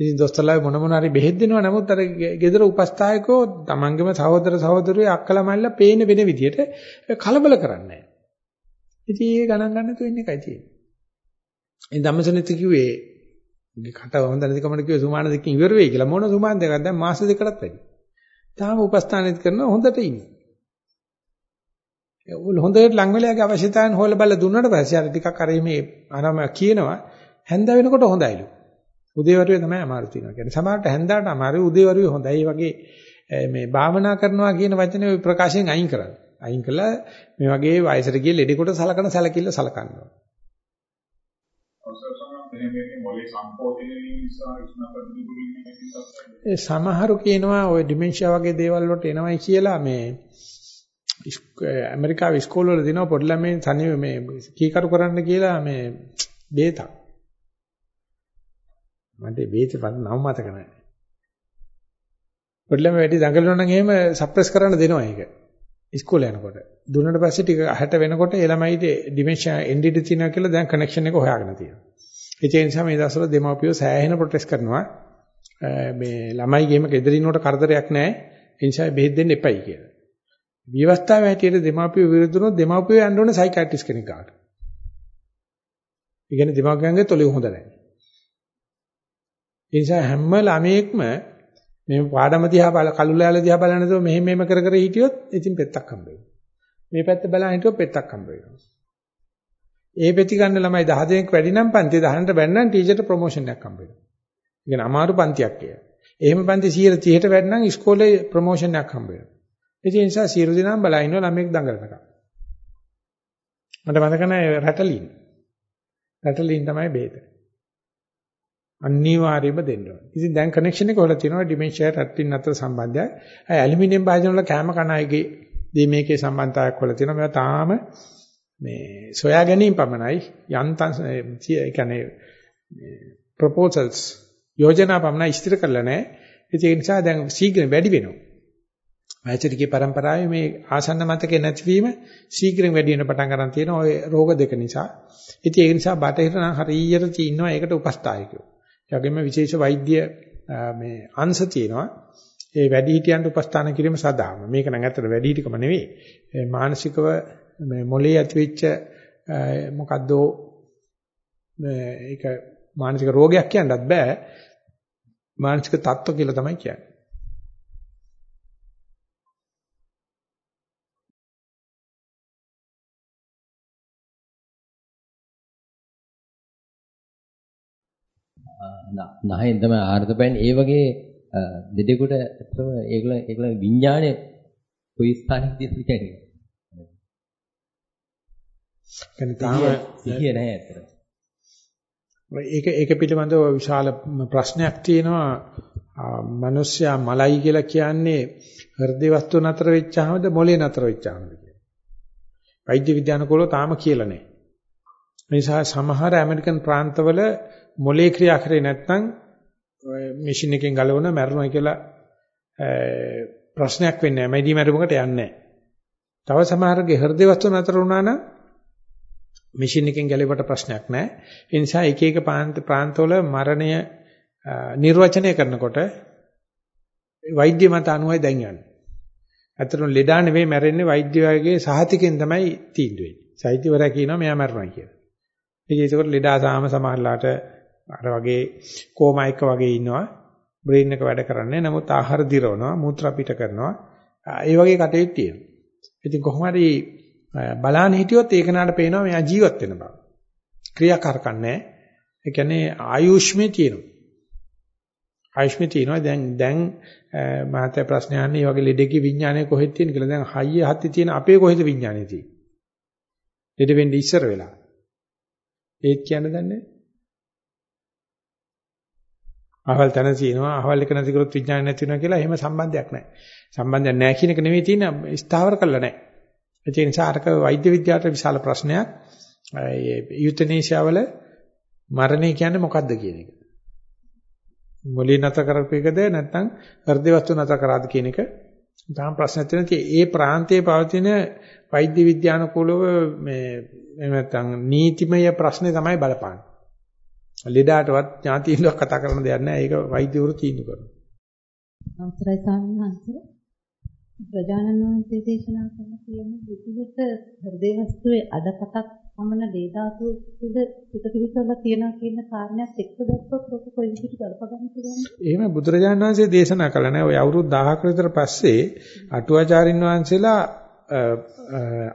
ඉතින් දොස්තරලා මොන මොන හරි බෙහෙත් දෙනවා නමුත් අර ගෙදර උපස්ථායකෝ තමන්ගේම සහෝදර සහෝදරියෝ අක්කලා මල්ලා පේන වෙන විදියට කලබල කරන්නේ නැහැ. ඉතින් ඒක ගණන් ගන්න තු වෙන එකයි තියෙන්නේ. ඒ ධම්මසනෙත් කිව්වේ කට හොඳ නැතිකමට කිව්වේ සුමාන දෙකකින් ඉවර වෙයි කියලා මොන සුමාන දෙකක්ද දැන් මාස දෙකකටත් වැඩි. තාම උපස්ථානෙත් කරනවා හොඳට ඉන්නේ. ඒ හොඳට ලඟ වෙලාගේ අවශ්‍යතාවයන් හොයලා බලලා දුන්නාට පස්සේ අර ටිකක් අර මේ අරම කියනවා හැන්ද වෙනකොට හොඳයිලු. උදේවරුේ තමයි අමාරු තියෙනවා කියන්නේ. සමහරට හැන්දාට අමාරු උදේවරුේ හොඳයි. වගේ මේ භාවනා කරනවා කියන වචනේ ප්‍රකාශයෙන් අයින් කරන්න. අයින් කළා මේ වගේ වයසට ගිය ලෙඩෙකුට සලකන සැලකිල්ල සලකන්න ඕන. ඒ සමහරු කියනවා ওই ඩිමෙන්ෂියා වගේ දේවල් වලට එනවයි කියලා මේ ඇමරිකාවේ ඉස්කෝල වල දෙනවා පොඩි ළමයි තනිව මේ කීකරු කරන්න කියලා මේ බේතක්. මට බේතේ පන්න නම මතක නැහැ. පොඩි ළමයි වැඩි දඟලනවා නම් එහෙම සප්‍රෙස් කරන්න දෙනවා ඒක. ඉස්කෝලේ යනකොට. දුන්නට පස්සේ ටික 60 වෙනකොට ඒ ළමයිට ඩිමෙන්ෂියා එන්ඩිඩ් තියෙනවා කියලා දැන් කනෙක්ෂන් එක හොයාගෙන තියෙනවා. ඒ නිසා මේ දවස්වල දෙමාපියෝ සෑහෙන ප්‍රොටෙස්ට් කරනවා. මේ ළමයි ගේම ගෙදරිනකොට කරදරයක් නැහැ. ඒ නිසා බෙහෙත් දෙන්න එපයි කියලා. විවස්ථාව හැටියට දෙමාපියෝ විරුද්ධුනොත් දෙමාපියෝ යන්න ඕනේ සයිකියාට්‍රිස් කෙනෙක් ගාවට. ඒ කියන්නේ දෙමාපියන්ගේ තොලේ හොඳ නැහැ. ඒ නිසා හැම ළමයෙක්ම මේ පාඩම දිහා බල කලුලෑල දිහා බලන දෝ මෙහෙම මෙහෙම කර කර හිටියොත් ඉතින් පෙත්තක් හම්බ වෙනවා. මේ පැත්ත බලන් හිටියොත් පෙත්තක් හම්බ වෙනවා. ඒ පෙති ගන්න ළමයි 10 දෙනෙක් වැඩි නම් පන්ති 10ට බැන්නම් ටීචර්ට ප්‍රොමෝෂන් එකක් හම්බ වෙනවා. ඒ කියන්නේ අමාරු පන්තියක් කියලා. එහෙම පන්ති 130ට වැඩි නම් ඉස්කෝලේ ප්‍රොමෝෂන් එකක් හම්බ වෙනවා. ඒ නිසා සියලු දෙනාම බලා ඉන්නවා ළමෙක් දඟලනකම්. මට මතක නැහැ රැටලින්. රැටලින් තමයි බේත. අනිවාර්යයෙන්ම දෙන්න ඕනේ. ඉතින් දැන් කනෙක්ෂන් එක හොලා තියෙනවා ඩිමෙන්ෂියා රැට්ටින් අතර සම්බන්ධය. අය ඇලුමිනියම් භාජන වල කැම කණයිගේ දී මේකේ සම්බන්ධතාවයක් හොලා තියෙනවා. මේවා තාම මේ සොයා ගැනීම පමණයි යන්තම් ඒ කියන්නේ ප්‍රොපෝසල්ස් යෝජනා පමණයි ඉස්තිර කරලා නැහැ. ඒ නිසා දැන් ශීඝ්‍ර වැඩි වෙනවා. වෛචරිකී પરම්පරාවේ මේ ආසන්න මතකේ නැතිවීම ශීඝ්‍රයෙන් වැඩි වෙන පටන් ගන්න තියෙන ওই රෝග දෙක නිසා. ඉතින් ඒ නිසා බටහිර නම් හරියට තියෙනවා ඒකට උපස්ථායකයෝ. ඒ වගේම විශේෂ වෛද්‍ය මේ අංශ තියෙනවා. ඒ වැඩි හිටියන්ට උපස්ථාන කිරීම සදාම. මේක නම් ඇත්තට වැඩි හිටිකම නෙවෙයි. මානසිකව මේ මොලේ ඇතිවෙච්ච මොකද්ද ඒක මානසික රෝගයක් කියන්නත් බෑ. මානසික තත්ත්ව කියලා තමයි කියන්නේ.
නහයෙන් තමයි ආර්ථ පැන්නේ. ඒ වගේ දෙදෙකුට ඇත්තම ඒගොල්ලෝ ඒගොල්ලෝ විඥාණය කොයි ස්ථානෙකද කියන්නේ.
කියන්නේ තාම
සිහිය නැහැ ඇත්තට.
ඒක ඒක පිළිබඳව විශාල ප්‍රශ්නයක් තියෙනවා. මිනිස්සයා මලයි කියලා කියන්නේ හෘද වස්තු නතර වෙච්චාමද මොලේ නතර වෙච්චාමද කියලා. වෛද්‍ය විද්‍යානුකූලව තාම කියලා නැහැ. නිසා සමහර ඇමරිකන් ප්‍රාන්තවල මොලේ ක්‍රියා කරේ නැත්නම් මැෂින් එකෙන් ගලවන මැරෙනවා කියලා ප්‍රශ්නයක් වෙන්නේ නැහැ. මැදි මැරුමකට යන්නේ නැහැ. තව සමහරගේ හෘද වස්තු නතර වුණා නම් මැෂින් එකෙන් ගැලවෙවට ප්‍රශ්නයක් නැහැ. ඒ නිසා එක එක ප්‍රාන්තවල මරණය නිර්වචනය කරනකොට වෛද්‍ය මත අනුවයි දැන් යන්නේ. ඇත්තටම ලෙඩා නෙවෙයි මැරෙන්නේ වෛද්‍යවර්ගයේ සහතිකෙන් තමයි තීන්දුව වෙන්නේ. සෛත්‍යවරයා කියනවා මෙයා මැරෙනවා කියලා. ඉතින් ඒකකොට ලෙඩා සාම සමහරලාට අර වගේ කෝමා එක වගේ ඉන්නවා. බ්‍රේන් එක වැඩ කරන්නේ. නමුත් ආහාර දිරවනවා, මූත්‍රා පිට කරනවා. ඒ වගේ කටයුතු තියෙනවා. ඉතින් කොහොම හරි බලන්න හිටියොත් ඒක නාට පේනවා මෙයා ජීවත් වෙන බව. ක්‍රියාකාරකම් නැහැ. ඒ කියන්නේ ආයුෂ්මේ තියෙනවා. ආයුෂ්මේ තියෙනවා දැන් දැන් මහත්ය ප්‍රශ්න යන්නේ මේ වගේ ලෙඩකේ විඥානය කොහෙද තියෙන කියලා. දැන් හයිය හත්ති තියෙන අපේ කොහෙද විඥානය තියෙන්නේ? ලෙඩ වෙන්නේ ඉස්සර වෙලා. ඒත් කියන්න දන්නේ අහවල් තැන තියෙනවා අහවල් එක නැති කරොත් විඥානය නැති වෙනවා කියලා එහෙම සම්බන්ධයක් නැහැ. සම්බන්ධයක් නැහැ කියන එක නෙවෙයි තියෙන්නේ ස්ථාවර කරලා නැහැ. ඒ නිසා අරක වෛද්‍ය විද්‍යාවට විශාල ප්‍රශ්නයක්. යුතනේෂියාවල මරණය කියන්නේ මොකද්ද කියන එක. මොලේ නැත කරපේකද නැත්නම් හෘද වස්තු නැත කරාද කියන එක තාම ප්‍රශ්නයක් තියෙනවා. ඒ ප්‍රාන්තයේ පවතින වෛද්‍ය විද්‍යානුකූලව මේ එහෙම නැත්නම් නීතිමය ප්‍රශ්නේ තමයි බලපාන්නේ. ලෙඩාටවත් ඥාතියින්වත් කතා කරන දෙයක් නැහැ. ඒක වෛද්‍යවරු තීන්දුව කරනවා.
අවසරයි ස්වාමීන් වහන්සේ. ප්‍රජානන වහන්සේ දේශනා කරන කියන විදිහට හෘදේ වස්තුවේ අඩපතක් පමණ දේ ධාතු තුළ පිට පිළිසලා තියෙනවා කියන කාරණයක් එක්ක දැක්කොත් ඔක කොයි විදිහට ගලපගන්න පුළුවන්ද?
එහෙම බුදුරජාණන් වහන්සේ දේශනා කළා නෑ. ඔය අවුරුදු 10ක විතර පස්සේ අටුවාචාරින් වහන්සේලා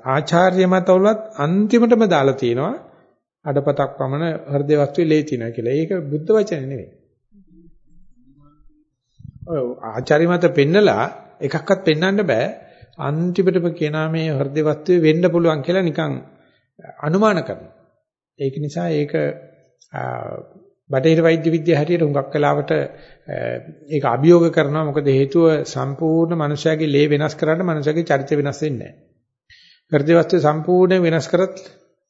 ආචාර්ය මතවලත් අන්තිමටම දාලා තියෙනවා අඩපතක් පමණ හෘදේ වස්තුවේ ලේ තියෙනවා කියලා. ඒක බුද්ධ වචනේ නෙවෙයි. ඔව් ආචාර්ය මත පෙන්නලා එකක්වත් පෙන්වන්න බෑ. අන්තිමටම කියනා මේ හෘද වස්තුවේ වෙන්න පුළුවන් කියලා නිකන් අනුමාන කරනවා. ඒක නිසා ඒක බටහිර වෛද්‍ය විද්‍යාව හැටියට හුඟක් වෙලාවට ඒක අභියෝග කරනවා මොකද හේතුව සම්පූර්ණ මනුෂයාගේ ලේ වෙනස් කරාට මනුෂයාගේ චරිතය වෙනස් වෙන්නේ නැහැ. හෘද වස්තුව සම්පූර්ණ වෙනස් කරත්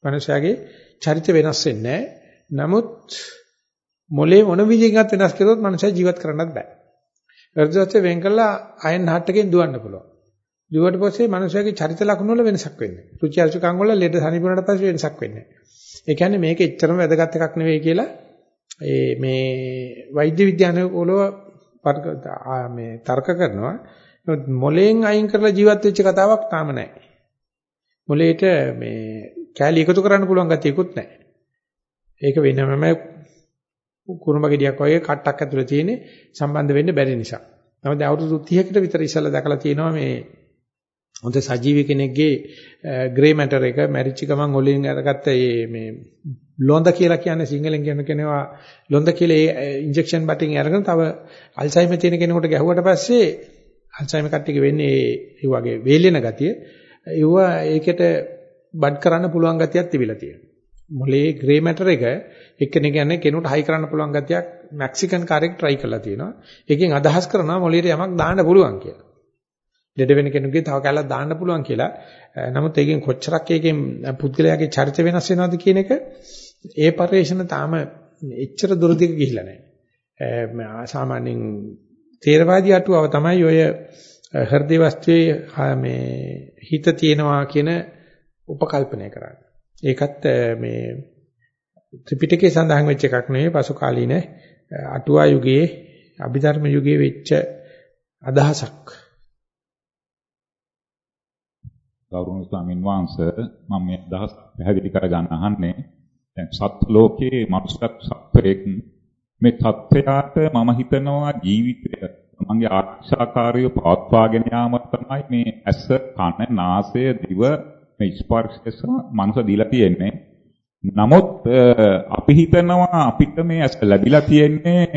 මනුෂයාගේ චරිතය වෙනස් වෙන්නේ නැහැ. නමුත් මොලේ මොන විදිහකින්වත් වෙනස් කරොත් මනුෂයා ජීවත් කරන්නත් බෑ. හෘද වස්තුව වෙන් කළා අයන් හට් එකෙන් දුවන්න පුළුවන්. දුවට පස්සේ මනුෂයාගේ චරිත ලක්ෂණ වල වෙනසක් වෙන්නේ. රුචි අරුචිකම් වල ලෙඩ සනිපුණාට පස්සේ වෙනසක් වෙන්නේ. ඒ කියන්නේ මේක එච්චරම වැදගත් එකක් නෙවෙයි කියලා ඒ මේ වෛද්‍ය විද්‍යාවනවල මේ තර්ක කරනවා. මොලෙන් අයින් කරලා ජීවත් වෙච්ච කතාවක් තාම නැහැ. මොලේට මේ කැලි එකතු කරන්න පුළුවන් ගතියකුත් නැහැ. ඒක වෙනමම කුරුඹ ගෙඩියක් වගේ කට්ටක් ඇතුලේ තියෙන සම්බන්ධ වෙන්න බැරි නිසා. නමුත් අවුරුදු 30කට විතර ඉස්සෙල්ලා දැකලා තියෙනවා මේ හොඳ සජීවී කෙනෙක්ගේ ග්‍රේ මැටර් එක මැරිච්ච ගමන් ඔලින් අරගත්ත මේ ලොඳ කියලා කියන්නේ සිංහලෙන් කියන කෙනවා ලොඳ කියලා ඒ ඉන්ජෙක්ෂන් බටින් අරගෙන තව අල්සයිමර් තියෙන කෙනෙකුට ගැහුවට පස්සේ අල්සයිමර් කට්ටියක වෙන්නේ ඒ වගේ වේලෙන ගතිය. ඒව ඒකට බඩ් කරන්න පුළුවන් ගතියක් තිබිලා තියෙනවා. මොලේ ග්‍රේ මැටර් එක එක්කෙනෙක් කියන්නේ කෙනෙකුට හයි කරන්න පුළුවන් ගතියක් මෙක්සිකන් කාරෙක් try කරලා තියෙනවා. ඒකෙන් අදහස් කරනවා මොලේට යමක් දාන්න පුළුවන් කියලා. ලෙඩ වෙන කෙනෙකුගේ තව කැලක් දාන්න පුළුවන් කියලා. නමුත් ඒකෙන් කොච්චරක් ඒකෙන් පුද්ගලයාගේ චරිත වෙනස් වෙනවද කියන එක ඒ පරිශ්‍රණ තාම එච්චර දුරදිග ගිහිල්ලා නැහැ. සාමාන්‍යයෙන් තේරවාදී අටුවාව තමයි ඔය හෘදේ වස්තුවේ මේ හිත තියෙනවා කියන උපකල්පනය කරන්නේ. ඒකත් මේ ත්‍රිපිටකයේ සඳහන් වෙච්ච එකක් නෙවෙයි පසු කාලීන අටුවා යුගයේ අභිධර්ම යුගයේ වෙච්ච අදහසක්.
ගෞරවනීය ස්වාමීන් වහන්සේ මම මේ අදහස් පැහැදිලි කරගන්න අහන්නේ දැන් සත් ලෝකයේ මනුස්සක් සත්වයක් මේ තත්ත්වයට මම හිතනවා ජීවිතය මගේ ආශාකාරී පවත්වාගෙන යාම තමයි මේ ඇස කන නාසය දිව මේ ස්පර්ශස මනස දීලා තියෙන්නේ නමුත් අපි හිතනවා අපිට මේ ඇස ලැබිලා තියෙන්නේ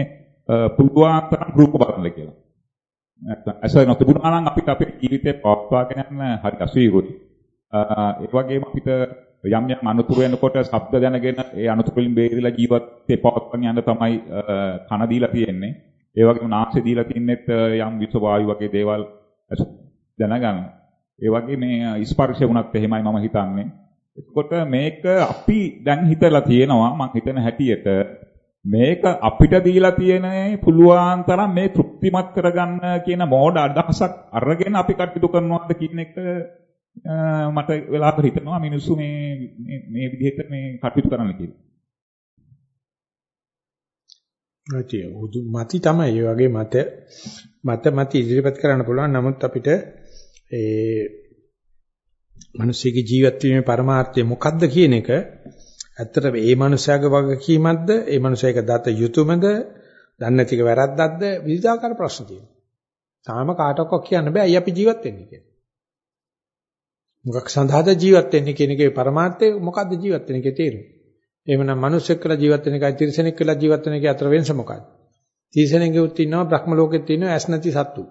පුළුවන් තරම් රූප බලන්න කියලා නැත්නම් ඇස නොතිබුණා නම් අපිට අපේ ජීවිතේ පවත්වාගෙන යන්න හරි අසීරුයි. ඒ වගේම අපිට යම් යම් අනුතුරු වෙනකොට ශබ්ද දැනගෙන ඒ අනුතුරු වලින් බේරිලා ජීවිතේ පවත්වාගෙන යන්න තමයි කන දීලා තියෙන්නේ. ඒ වගේම නාසය දීලා තින්නෙත් යම් විස වායු වගේ දේවල් දැනගන්න. ඒ වගේ මේ ස්පර්ශය වුණත් එහෙමයි මම හිතන්නේ. එතකොට මේක අපි දැන් හිතලා තියෙනවා මම හිතන හැටියට මේක අපිට දීලා තියෙන පුළුවන් තරම් මේ තෘප්තිමත් කරගන්න කියන මෝඩ අදහසක් අරගෙන අපි කටයුතු කරනවාද කියන එක මට වෙලාවකට හිතෙනවා මිනිස්සු මේ මේ විදිහට මේ කටයුතු කරන්න කියලා.
නැති උදු මති තමයි ඒ වගේ මත මත මති ඉදිරිපත් කරන්න පුළුවන් නමුත් අපිට ඒ මිනිස්සුගේ ජීවත් වීමේ පරමාර්ථය මොකක්ද කියන එක ඇත්තට මේ මනුස්සයාගේ වගකීමක්ද ඒ මනුස්සයක දත යුතුයමද දන්නේ නැතික වැරද්දක්ද විවිධාකාර ප්‍රශ්න තියෙනවා. තාම කාටවත් කියන්න බෑ අයි අපි ජීවත් වෙන්නේ කියලා. මොකක් සඳහාද ජීවත් වෙන්නේ කියන එකේ පරමාර්ථය මොකද්ද ජීවත් වෙන එකේ තේරුම? එහෙමනම් මිනිස්සෙක් කියලා ජීවත් වෙන එකයි තිරිසනෙක් කියලා ජීවත් වෙන එකේ අතර වෙනස මොකක්ද? තිරිසනෙකුත් ඉන්නවා බ්‍රහ්ම ලෝකෙත් ඉන්නවා ඇස් නැති සත්තු.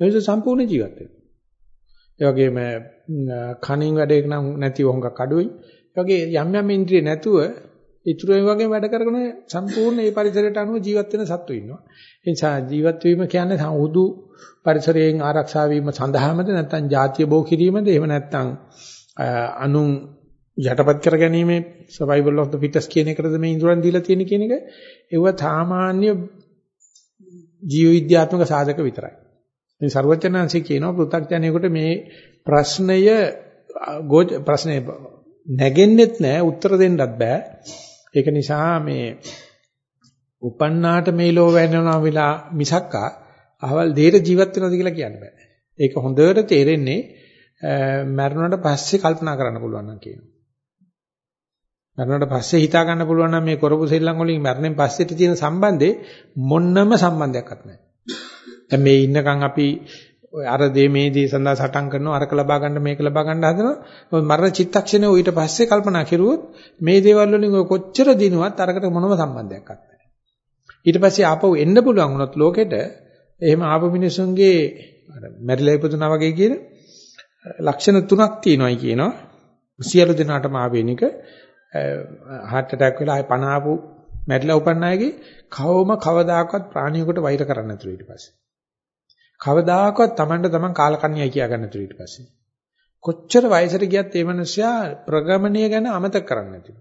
මේක සම්පූර්ණ ජීවත් වෙනවා. ඒ වගේම කණින් වැඩේක නම් නැතිව හොඟක් අඩුයි. වගේ යම් යම් ඉන්ද්‍රිය නැතුව ඉතුරු ඒ වගේ වැඩ කරගෙන සම්පූර්ණ ඒ පරිසරයට අනුව ජීවත් වෙන සත්තු ඉන්නවා. ඒ නිසා ජීවත් වීම කියන්නේ සමුදු පරිසරයෙන් ආරක්ෂා වීම සඳහාමද නැත්නම් ಜಾතිය බෝ කිරීමද එහෙම නැත්නම් අනුන් යටපත් කර ගැනීම survival of the fittest කියන එකද මේ ඉන්ද්‍රයන් දීලා තියෙන කියන එක ඒව සාමාන්‍ය ජීව විද්‍යාත්මක සාධක විතරයි. මේ ਸਰවඥාන්සේ කියනවා පෘථග්ජනයෙකුට මේ ප්‍රශ්නය ප්‍රශ්නේ නැගෙන්නෙත් නෑ උත්තර දෙන්නත් බෑ. ඒක නිසා මේ උපන්නාට මේ ලෝ වෙනවා වෙලා මිසක්කා අහවල් දෙයට ජීවත් වෙනවද කියලා කියන්න බෑ. ඒක හොඳට තේරෙන්නේ මරණයට පස්සේ කල්පනා කරන්න පුළුවන් නම් කියනවා. මරණයට පස්සේ හිතා ගන්න පුළුවන් නම් මේ කරපු සෙල්ලම් වලින් මරණයෙන් පස්සේට තියෙන සම්බන්ධේ මොන්නම සම්බන්ධයක්වත් නැහැ. දැන් මේ ඉන්නකම් අපි ඔය අර දේ මේ දේ සඳහා සටන් කරනවා අරක ලබා ගන්න මේක ලබා ගන්න හදනවා මරණ චිත්තක්ෂණය ඊට පස්සේ කල්පනා කෙරුවොත් මේ දේවල් වලින් ඔය කොච්චර දිනුවත් අරකට මොනම සම්බන්ධයක් නැහැ ඊට පස්සේ ආපහු එන්න පුළුවන් වුණොත් ලෝකෙට එහෙම ආපු මිනිසුන්ගේ අර මැරිලා ඉපදුනා වගේ කියන ලක්ෂණ තුනක් තියෙනවායි කියනවා. සියලු දෙනාටම ආවේනික heart attack වෙලා ආය පණ ආපු මැරිලා උපන්න අයගේ කවම කවදාකවත් ප්‍රාණියෙකුට වෛර කරන්න නැතුව ඊට පස්සේ. කවදාකවත් Tamanට Taman කාලකන්‍යයි කියා ගන්න නැතුව ඊට පස්සේ. කොච්චර වයසට ගියත් මේ මිනිස්සයා ප්‍රගමණය ගැන අමතක කරන්නේ නැතිව.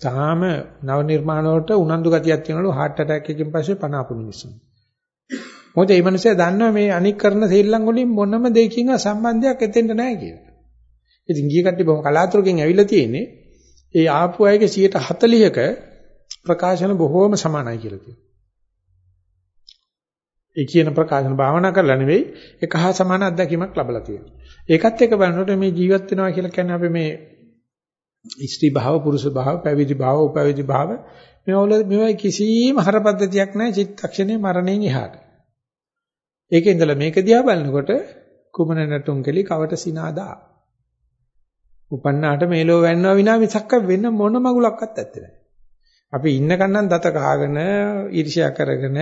තාම නව නිර්මාණ වලට උනන්දු ගතියක් තියෙනවලු heart attack එකකින් පස්සේ පණ ආපු මිනිස්සු. මොකද මේ මිනිස්සයා දන්නවා මේ අනික් කරන සෙල්ලම් වලින් මොනම දෙයකින් සම්බන්ධයක් එතෙන්ට නැහැ කියලා. ඉතින් ගිය කට්ටිය බොහොම කලාතුරකින් ඇවිල්ලා තියෙන්නේ ඒ ආපු අයගේ 140ක ප්‍රකාශන බොහෝම සමානයි කියලා කියනවා. ඒ කියන ප්‍රකාශන භාවනා කරලා නෙවෙයි එක හා සමාන අත්දැකීමක් ලැබලා තියෙනවා. ඒකත් එක්ක බලනකොට මේ ජීවත් වෙනවා කියලා කියන්නේ අපි මේ ස්ත්‍රී භාව, පුරුෂ භාව, පැවිදි භාව, උපැවිදි භාව මේවල මේවයි කිසිම හරපද්ධතියක් නැහැ චිත්තක්ෂණේ මරණයෙන් එහාට. ඒකේ ඉඳලා මේක දිහා බලනකොට කුමන නටුම් කෙලි කවට සිනාදා. උපන්නාට මේලෝ වැන්නවා විනා මිසක්ක වෙන මොන මගුලක්වත් ඇත්තේ නැහැ. අපි ඉන්න කන්නම් දත කහගෙන ඊර්ෂ්‍යා කරගෙන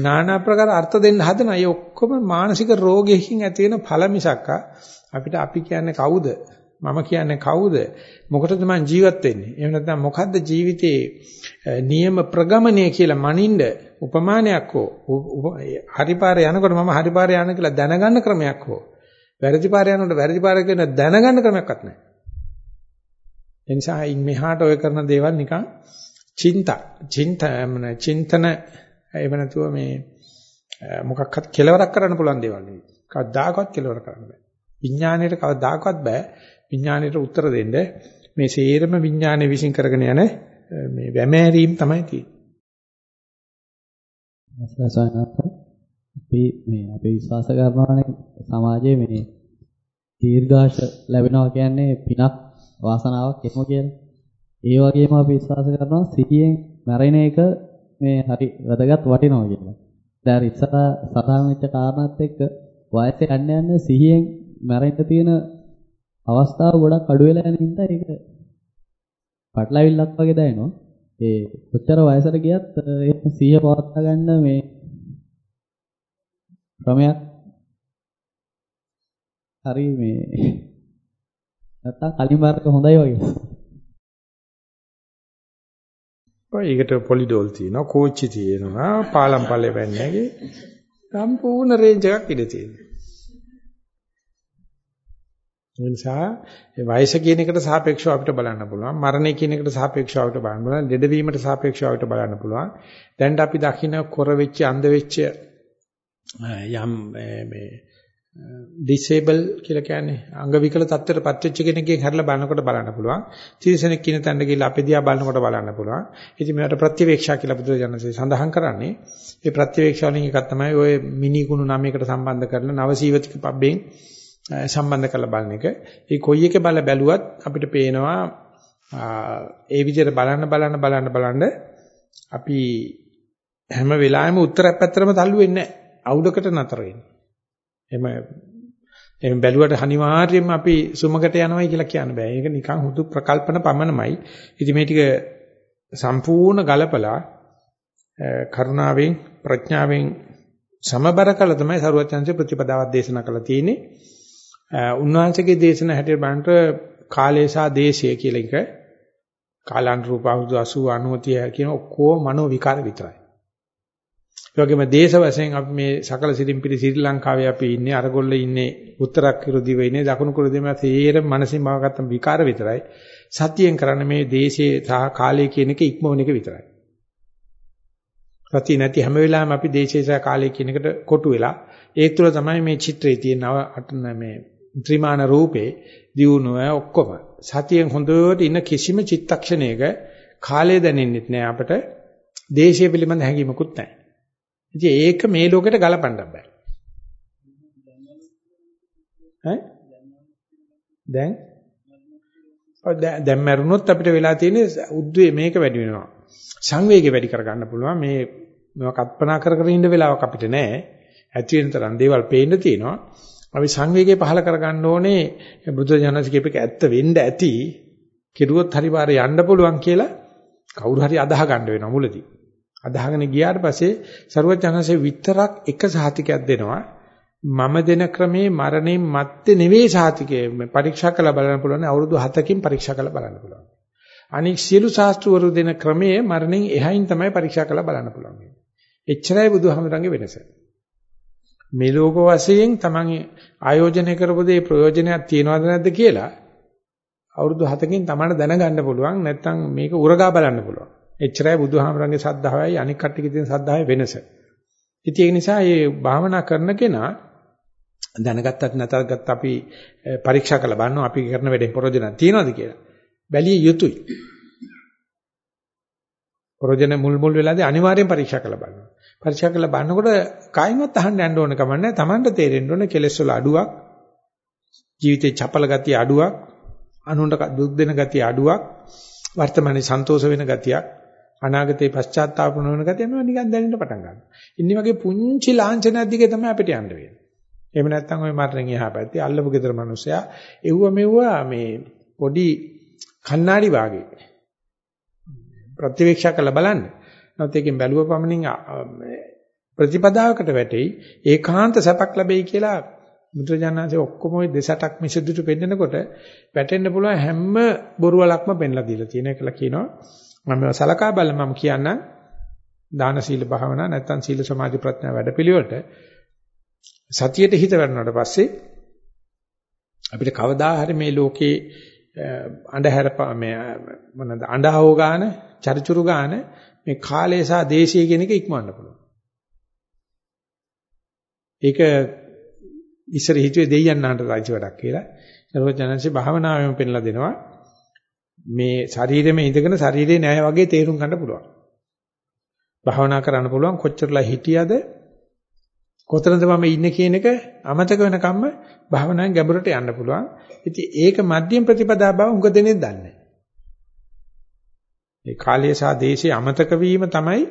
নানা ප්‍රකාර අර්ථ දෙන්න හදන අය ඔක්කොම මානසික රෝගයකින් ඇති වෙන ඵල මිසක්ක අපිට අපි කියන්නේ කවුද? මම කියන්නේ කවුද? මොකටද මං ජීවත් වෙන්නේ? එහෙම නැත්නම් මොකද්ද ජීවිතේ නියම ප්‍රගමනය කියලා මනින්න උපමානයක් හෝ හරිපාරේ යනකොට මම හරිපාරේ යන කියලා දැනගන්න ක්‍රමයක් හෝ වැරදි පාරේ යනකොට වැරදි පාර කියන දැනගන්න ක්‍රමයක්වත් නැහැ. එනිසා ඉන් මෙහාට ඔය කරන දේවල් නිකන් චින්ත චින්ත චින්තන එහෙම නැතුව මේ මොකක්වත් කෙලවරක් කරන්න පුළුවන් දේවල් නෙවෙයි. කවදාකවත් කෙලවර කරන්න බෑ. විඥාණයට කවදාකවත් බෑ විඥාණයට උත්තර දෙන්න මේ සේරම විඥානයේ විශ්ින් කරගෙන යන මේ වැමෑරීම් තමයි
තියෙන්නේ. අපි මේ අපි විශ්වාස කරනවානේ සමාජයේ මේ දීර්ඝාෂ ලැබෙනවා කියන්නේ පිනක් වාසනාවක් එහෙම කියලා. ඒ වගේම අපි විශ්වාස කරනවා සිහියෙන් මැරෙන එක මේ හරි වැදගත් වටිනවා කියලා. දැන් ඉස්සර සදාම් වෙච්ච කාරණාත් එක්ක වයසේ යන්න යන්න සිහියෙන් මැරෙන්න තියෙන අවස්ථාව ගොඩක් අඩු වෙලා යන හින්දා ඒක පටලවිල්ලක් වගේ දැනෙනවා. ඒ කොච්චර වයසට ගියත් ඒ සිහිය පවත්වා ගන්න මේ ක්‍රමයක් හරි මේ නැත්තම් කලින් බාරක හොඳයි වගේ.
ඔය ඒකට පොලිඩෝල් තියෙනවා, කෝච්චි තියෙනවා, පාලම් පල්ලේ වැන්නේගේ සම්පූර්ණ රේන්ජ් එකක් ඉඳ තියෙනවා. ඒ නිසා වයස කියන එකට සාපේක්ෂව අපිට බලන්න පුළුවන්. මරණය කියන එකට සාපේක්ෂව අපිට බලන්න පුළුවන්. ලෙඩවීමට සාපේක්ෂව අපිට බලන්න පුළුවන්. දැන් අපි දකින්න කොර වෙච්ච, අන්ධ වෙච්ච යම් මේ disable කියලා කියන්නේ අංග විකල තත්ත්වයටපත් වෙච්ච කෙනෙක්ගෙන් හැරලා බලනකොට බලන්න පුළුවන්. තිරසනෙක් කින තැනට ගිහිල්ලා අපේ දිහා බලනකොට බලන්න පුළුවන්. ඉතින් මේකට ප්‍රතිවේක්ෂා කියලා බුදුරජාණන්සේ සඳහන් කරන්නේ. ඒ ප්‍රතිවේක්ෂා වලින් එකක් තමයි ඔය මිනි කුණු නමයකට සම්බන්ධ කරලා නවසීවතික පබ්බෙන් සම්බන්ධ කරලා බලන එක. ඒ කොයි එක බල බැලුවත් අපිට පේනවා ඒ විදිහට බලන්න බලන්න බලන්න බලන්න අපි හැම වෙලාවෙම උත්තරයක් පැත්තරම තල්ලු වෙන්නේ නැහැ. අවුලකට නතර වෙන්නේ. එහෙම එහෙම බැලුවට අනිවාර්යයෙන්ම අපි සුමකට යනවයි කියලා කියන්න බෑ. ඒක නිකන් හුදු ප්‍රකල්පන පමණමයි. ඉතින් මේ ටික සම්පූර්ණ ගලපලා කරුණාවෙන් ප්‍රඥාවෙන් සමබර කළ තමයි සරුවචන්සේ ප්‍රතිපදාවක් දේශනා කළා තියෙන්නේ. උන්වහන්සේගේ දේශන හැටියට බලනට කාලය සහ දේශය කියලා එක කාලානුරූප අවුරුදු 80 90 කියන ඔක්කොම මනෝ විකාර විතරයි. ඒ වගේම දේශ වශයෙන් අපි මේ සකල සිරිම්පිරි ශ්‍රී ලංකාවේ අපි ඉන්නේ අරගොල්ල ඉන්නේ උත්තරක් කිරුදිව ඉන්නේ දකුණු කුරුදිව තේරෙම මනසින් මාවගත්ත විකාර විතරයි. සතියෙන් කරන්නේ මේ දේශයේ සහ කාලය කියන එක ඉක්මවන එක විතරයි. සතිය නැති හැම වෙලාවෙම අපි දේශයේ සහ කාලය කියන එකට කොටු වෙලා ඒ තුළ තමයි මේ චිත්‍රයේ තියෙනව අටන මේ ත්‍රිමාන රූපේ දියුණුව ඔක්කොම. සතියෙන් හොඳට ඉන්න කිසිම චිත්තක්ෂණයක කාලය දැනෙන්නේ නැහැ අපට. දේශය පිළිබඳ හැඟීමකුත් නැහැ ඉතින් ඒක මේ ලෝකෙට ගලපන්න බෑ. ඈ? දැන් දැන් මරුණොත් අපිට වෙලා තියෙන්නේ උද්වේ මේක වැඩි වෙනවා. සංවේගය වැඩි කරගන්න පුළුවන්. මේ මේවා කල්පනා කර කර ඉන්න වෙලාවක් අපිට නැහැ. ඇති වෙන තරම් දේවල් පේන්න තියෙනවා. අපි සංවේගය පහල කරගන්න ඕනේ බුද්ධ ජනසික එක ඇත්ත වෙන්න ඇති. කෙරුවොත් හරි පාරේ යන්න පුළුවන් කියලා කවුරු හරි අදාහ ගන්න වෙනවා මුලදී. අදහගෙන ගියාට පස්සේ ਸਰුවචනanse විතරක් එක සහතිකයක් දෙනවා. මම දෙන ක්‍රමේ මරණයෙන් මත්තේ නෙවෙයි සහතිකේ පරීක්ෂා කරලා බලන්න පුළුවන් අවුරුදු 7කින් පරීක්ෂා කරලා බලන්න පුළුවන්. අනික සියලු ශාස්ත්‍රවරු දෙන ක්‍රමයේ මරණයෙන් එහයින් තමයි පරීක්ෂා කරලා බලන්න පුළුවන්. එච්චරයි බුදුහාමුදුරන්ගේ වෙනස. මේ ලෝක වශයෙන් තමන් ආයෝජනය කරපු දේ ප්‍රයෝජනයක් තියනවද නැද්ද කියලා අවුරුදු 7කින් තමයි දැනගන්න පුළුවන් නැත්නම් මේක උරගා බලන්න පුළුවන්. එච්චරයි බුදුහාමරංගේ සද්ධාවයි අනික් කට්ටියගේ තියෙන සද්ධාවේ වෙනස. ඉතින් ඒ නිසා මේ භාවනා කරන කෙනා දැනගත්තත් නැතත් අපි පරීක්ෂා කරලා බලනවා අපි කරන වැඩේ ප්‍රයෝජනක් තියනවද කියලා. බැලිය යුතුයි. ප්‍රයෝජන මුල් මුල් වෙලාදී අනිවාර්යෙන් පරීක්ෂා කරලා බලනවා. පරීක්ෂා කරලා බලනකොට කායිමත් අහන්න යන්න ඕන කම නැහැ. Tamanට තේරෙන්න ඕන කෙලෙස් වල අඩුවක්, ජීවිතේ චපල ගතිය අඩුවක්, අනුන්ට දුක් දෙන ගතිය අඩුවක්, වර්තමානයේ සන්තෝෂ වෙන ගතියක්, අනාගතේ පශ්චාත්තාප වෙන ගතිය මේවා නිකන් දැනෙන්න පටන් ගන්නවා. ඉන්නේ වගේ පුංචි ලාංඡනයක් දිගේ තමයි අපිට යන්න වෙන්නේ. එහෙම නැත්නම් ওই මරණයෙන් එහා පැත්තේ අල්ලපු ගෙදර මිනිස්සයා එව්ව මෙව්වා මේ පොඩි කණ්ණාඩි වාගේ ප්‍රතිවීක්ෂා කරලා බලන්න. නැත්නම් ඒකෙන් බැලුව පමණින් ප්‍රතිපදාවකට වැටෙයි ඒකාන්ත සැපක් ලැබෙයි කියලා බුදුරජාණන්සේ ඔක්කොම ওই දෙසටක් මිසදුට පෙන්නකොට වැටෙන්න පුළුවන් හැම බොරුවලක්ම පෙන්ලා දීලා තියෙන එකලා කියනවා මම සලකා බලලා මම කියන්නම් දාන සීල භාවනා නැත්නම් සීල සමාධි ප්‍රඥා වැඩපිළිවෙලට සතියට හිත වැඩනට පස්සේ අපිට කවදා හරි මේ ලෝකේ අඳුර මේ මොනවාද අඬහව ගාන චරිචුරු ගාන මේ කාලය සහ දේශය කියන එක ඉක්මවන්න පුළුවන්. ඒක ඉස්සර හිතුවේ දෙයයන් නාට රාජ්‍ය වැඩක් කියලා. සර්වඥාන්සේ භාවනාවෙම පෙන්ලා දෙනවා. මේ ශරීරෙම ඉඳගෙන ශරීරේ නෑ වගේ තේරුම් ගන්න පුළුවන්. භාවනා කරන්න පුළුවන් කොච්චරලා හිටියද කොතනද මම ඉන්නේ කියන එක අමතක වෙනකම්ම භාවනාවෙන් ගැඹුරට යන්න පුළුවන්. ඉතින් ඒක මධ්‍යම ප්‍රතිපදා බව උඟ දෙනෙක් දන්නේ. ඒ කාලය සහ දේශය අමතක වීම තමයි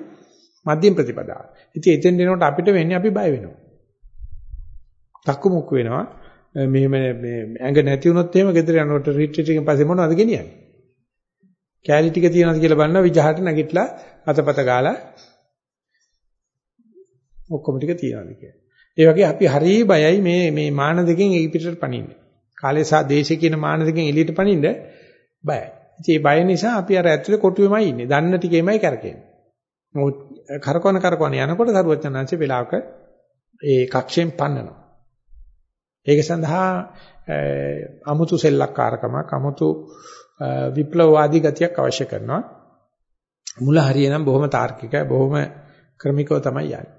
මධ්‍යම ප්‍රතිපදාව. ඉතින් එතෙන් දෙනකොට අපිට වෙන්නේ අපි බය වෙනවා. තක්කු මුක්කු වෙනවා. මෙහෙම මේ ඇඟ නැති වුණොත් එහෙම ගෙදර යනකොට රිට්‍රීට් එකෙන් පස්සේ මොනවද ගෙනියන්නේ? කැලි ටික තියනවාද කියලා බලනවා විජහට නැගිටලා අතපත ගාලා ඔක්කොම ටික තියනවාද කියලා. ඒ වගේ අපි හරිය බයයි මේ මේ මාන දෙකෙන් ඒ පිටට පනින්න. කාලය සහ දේශය කියන මාන දෙකෙන් එළියට පනින්න බයයි. ඉතින් ඒ බය නිසා අපි අර ඇතුලේ කොටුවෙමයි ඉන්නේ. දන්න ටිකේමයි කරකෙන්නේ. මොකද කරකවන කරකවන යනකොට සරුවචනාංශේ වෙලාවක ඒ කක්ෂයෙන් පන්නනවා. ඒක සඳහා අමුතු සෙල්ලක්කාරකමක් අමුතු විප්ලවවාදී ගතියක් අවශ්‍ය කරනවා. මුල හරියනම් බොහොම තාර්කිකයි බොහොම ක්‍රමිකව තමයි යන්නේ.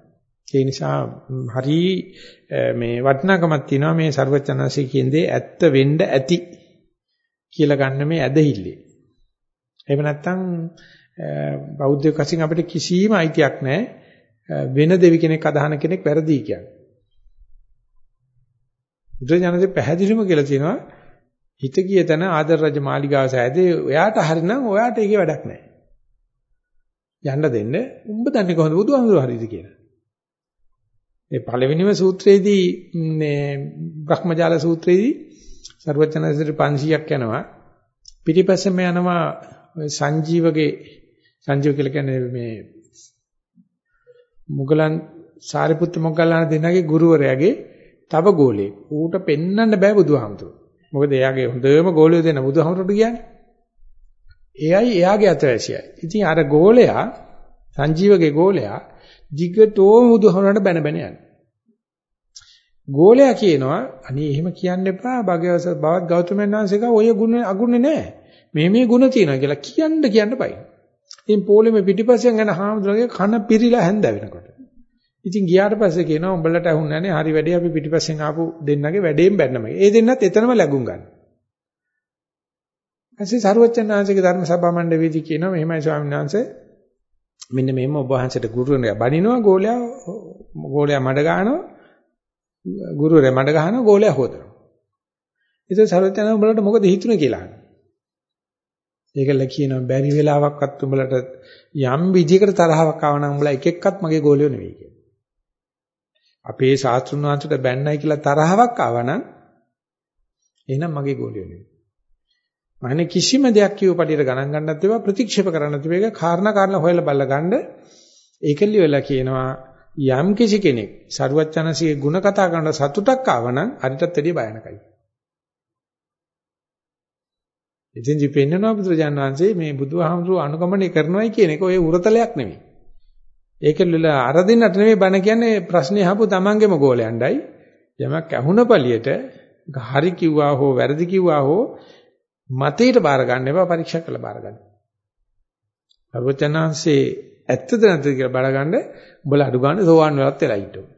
ඒ නිසා හරි මේ වටිනාකමක් තියෙනවා මේ ਸਰවචනanse කියන්නේ ඇත්ත වෙන්න ඇති කියලා ගන්න මේ ඇදහිල්ලේ. එහෙම නැත්නම් බෞද්ධ කසින් අපිට කිසිම අයිතියක් නැහැ වෙන දෙවි කෙනෙක් අදහන කෙනෙක් වැරදි කියන්නේ. බුදුජානකේ පැහැදිලිම කියලා තියෙනවා හිත ගිය තැන ආදර රජ මාලිගාව සෑදේ ඔයාට හරිනම් ඔයාට ඒකේ වැඩක් නැහැ. යන්න දෙන්න උඹ දන්නේ කොහොමද බුදුහාමුදුරුවෝ හරිද කියලා. ඒ පළවෙනිම සූත්‍රයේදී මේ බ්‍රහ්මජාල සූත්‍රයේදී සර්වචනසිර 500ක් යනවා. පිටිපස්සෙම යනවා සංජීවගේ සංජීව කියලා කියන්නේ මේ මුගලන් සාරිපුත්ත මොග්ගල්ලාන දෙන්නගේ ගුරුවරයාගේ තව ගෝලේ. ඌට පෙන්වන්න බෑ බුදුහාමුදුරුවෝ. මොකද එයාගේ හොඳම ගෝලියෝ දෙන බුදුහාමුදුරුවෝ කියන්නේ. එයයි එයාගේ අතවැසියයි. ඉතින් අර ගෝලයා සංජීවගේ ගෝලයා දිගටම බුදුහාමුදුරන්ට බැන බැන යනවා. ගෝලයා කියනවා අනේ එහෙම කියන්න එපා භගවස බවත් ගෞතමයන් වහන්සේක ඔය ගුණ අගුණ නෑ. මේ මේ ගුණ තියෙනවා කියලා කියන්න කියන්න බයි. ඉතින් පොළෙම පිටිපස්සෙන් යන හාමුදුරගේ කන පිරිලා හැන්ද වෙනකොට. ඉතින් ගියාට පස්සේ කියනවා උඹලට අහුන්නේ නැහැ හරි වැඩේ අපි පිටිපස්සෙන් ආපු දෙන්නගේ වැඩේම බැන්නම. ඒ දෙන්නත් එතනම ලැබුම් ගන්න. ඊපස්සේ සරුවච්චන් ආංශික ධර්ම සභා මණ්ඩලයේදී කියනවා මෙහෙමයි ස්වාමීන් වහන්සේ මෙන්න මෙහෙම ඔබ වහන්සේට ගුරුවරයා බනිනවා ගෝලයා ගෝලයා මඩ ගන්නවා ගුරුවරයා මඩ ගන්නවා ගෝලයා හොදනවා. ඉතින් සරුවච්චන් උඹලට මොකද හිතුනේ කියලා අහනවා. ඒකල කියනවා බැරි වෙලාවක්වත් උඹලට යම් විදිහකට තරහවක් ආව නම් උඹලා එක එක්කත් මගේ ගෝලියෝ නෙවෙයි කියලා. අපේ ශාස්ත්‍රුන් වහන්සේට බැන්නයි කියලා තරහවක් ආවනම් එහෙනම් මගේ ගෝලියෝ නෙවෙයි. මහන්නේ කිසිම දෙයක් කියව පඩියට ගණන් ගන්නත් ඒවා ප්‍රතික්ෂේප කරන්නත් ඒවා කාරණා කාරණා හොයලා බලලා ගන්න ඒකෙල්ලි වෙලා කියනවා යම් කිසි කෙනෙක් සරුවච්චනසියේ ಗುಣ කතා කරන සතුටක් ආවනම් අරිටත් වැඩිය භයානකයි. ඉතින් ජීපෙන්නනවා බුදුරජාණන් වහන්සේ මේ බුදුහාමුදුරුවෝ අනුගමනය කරනවායි කියන එක ඔය උරතලයක් නෙමෙයි. ඒකෙල්ල අර දෙන්නට නෙමෙයි බණ කියන්නේ ප්‍රශ්නේ අහපු තමන්ගේම ගෝලයන්ඩයි යමක් ඇහුණ පළියට හරි කිව්වා හෝ වැරදි කිව්වා හෝ මතයට බාර ගන්න එපා පරීක්ෂා කරලා බාර ගන්න. අරුවචනාංශේ ඇත්තද නැද්ද කියලා බලගන්න උඹලා අඩු ගන්න සෝවන් වෙලත් වෙලා ඉන්න ඕනේ.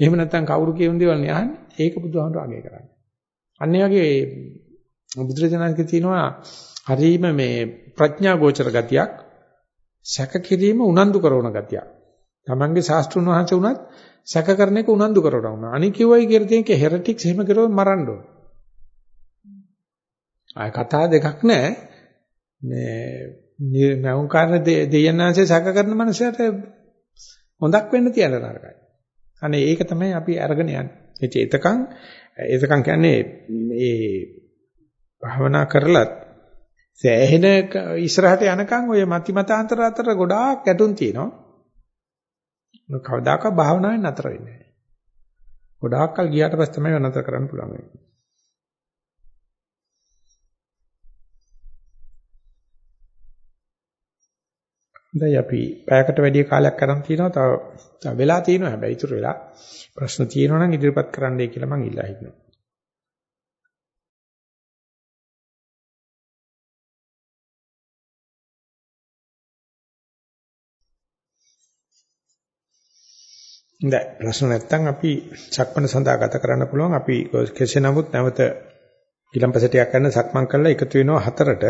එහෙම නැත්නම් කවුරු කියන දේවල් නේ අහන්නේ. ඒක බුදුහාමුදුරුවෝ අගය කරන්නේ. අන්න ඒ වගේ බුදුරජාණන්ගේ තියෙනවා හරීම මේ ප්‍රඥා ගෝචර ගතියක් සැක කිරීම උනන්දු කරන ගතියක්. තමන්ගේ ශාස්ත්‍රුන් වහන්සේ වුණත් සැක කරන එක උනන්දු කරනවා. අනික කිව්වයි කියලා තියෙන එක හෙරටික්ස් එහෙම කරුවොත් මරන්න ඕන. ආය කතා දෙකක් නැහැ. මේ මෞං කාරණ දෙයයන්ාංශේ සැක කරන මනුස්සයට හොඳක් වෙන්න තියන නරකයි. අනේ ඒක තමයි අපි අරගෙන යන්නේ. එතකන් එතකන් කියන්නේ මේ භාවනා කරලත් සෑහෙන ඉස්සරහට යනකම් ඔය මති මතාන්තර අතර ගොඩාක් ගැටුම් තියෙනවා. කවදාකවත් භාවනාවෙන් නතර වෙන්නේ නැහැ. ගොඩාක් කල් ගියාට පස්සේ තමයි නතර කරන්න පුළුවන් වෙන්නේ. දැන් අපි පැයකට වැඩි කාලයක් කරන් තිනවා තව තව වෙලා තියෙනවා හැබැයි ඉතුරු වෙලා ප්‍රශ්න තියෙනවා නම් ඉදිරිපත් කරන්නයි කියලා මම ඉල්ලා හිටිනවා. දැන් ප්‍රශ්න නැත්තම් අපි සක්මණ සඳහා ගත කරන්න පුළුවන්. අපි කෙසේ නමුත් නැවත ඊළම්පසටියක් කරන සක්මන් කරලා එකතු වෙනවා හතරට.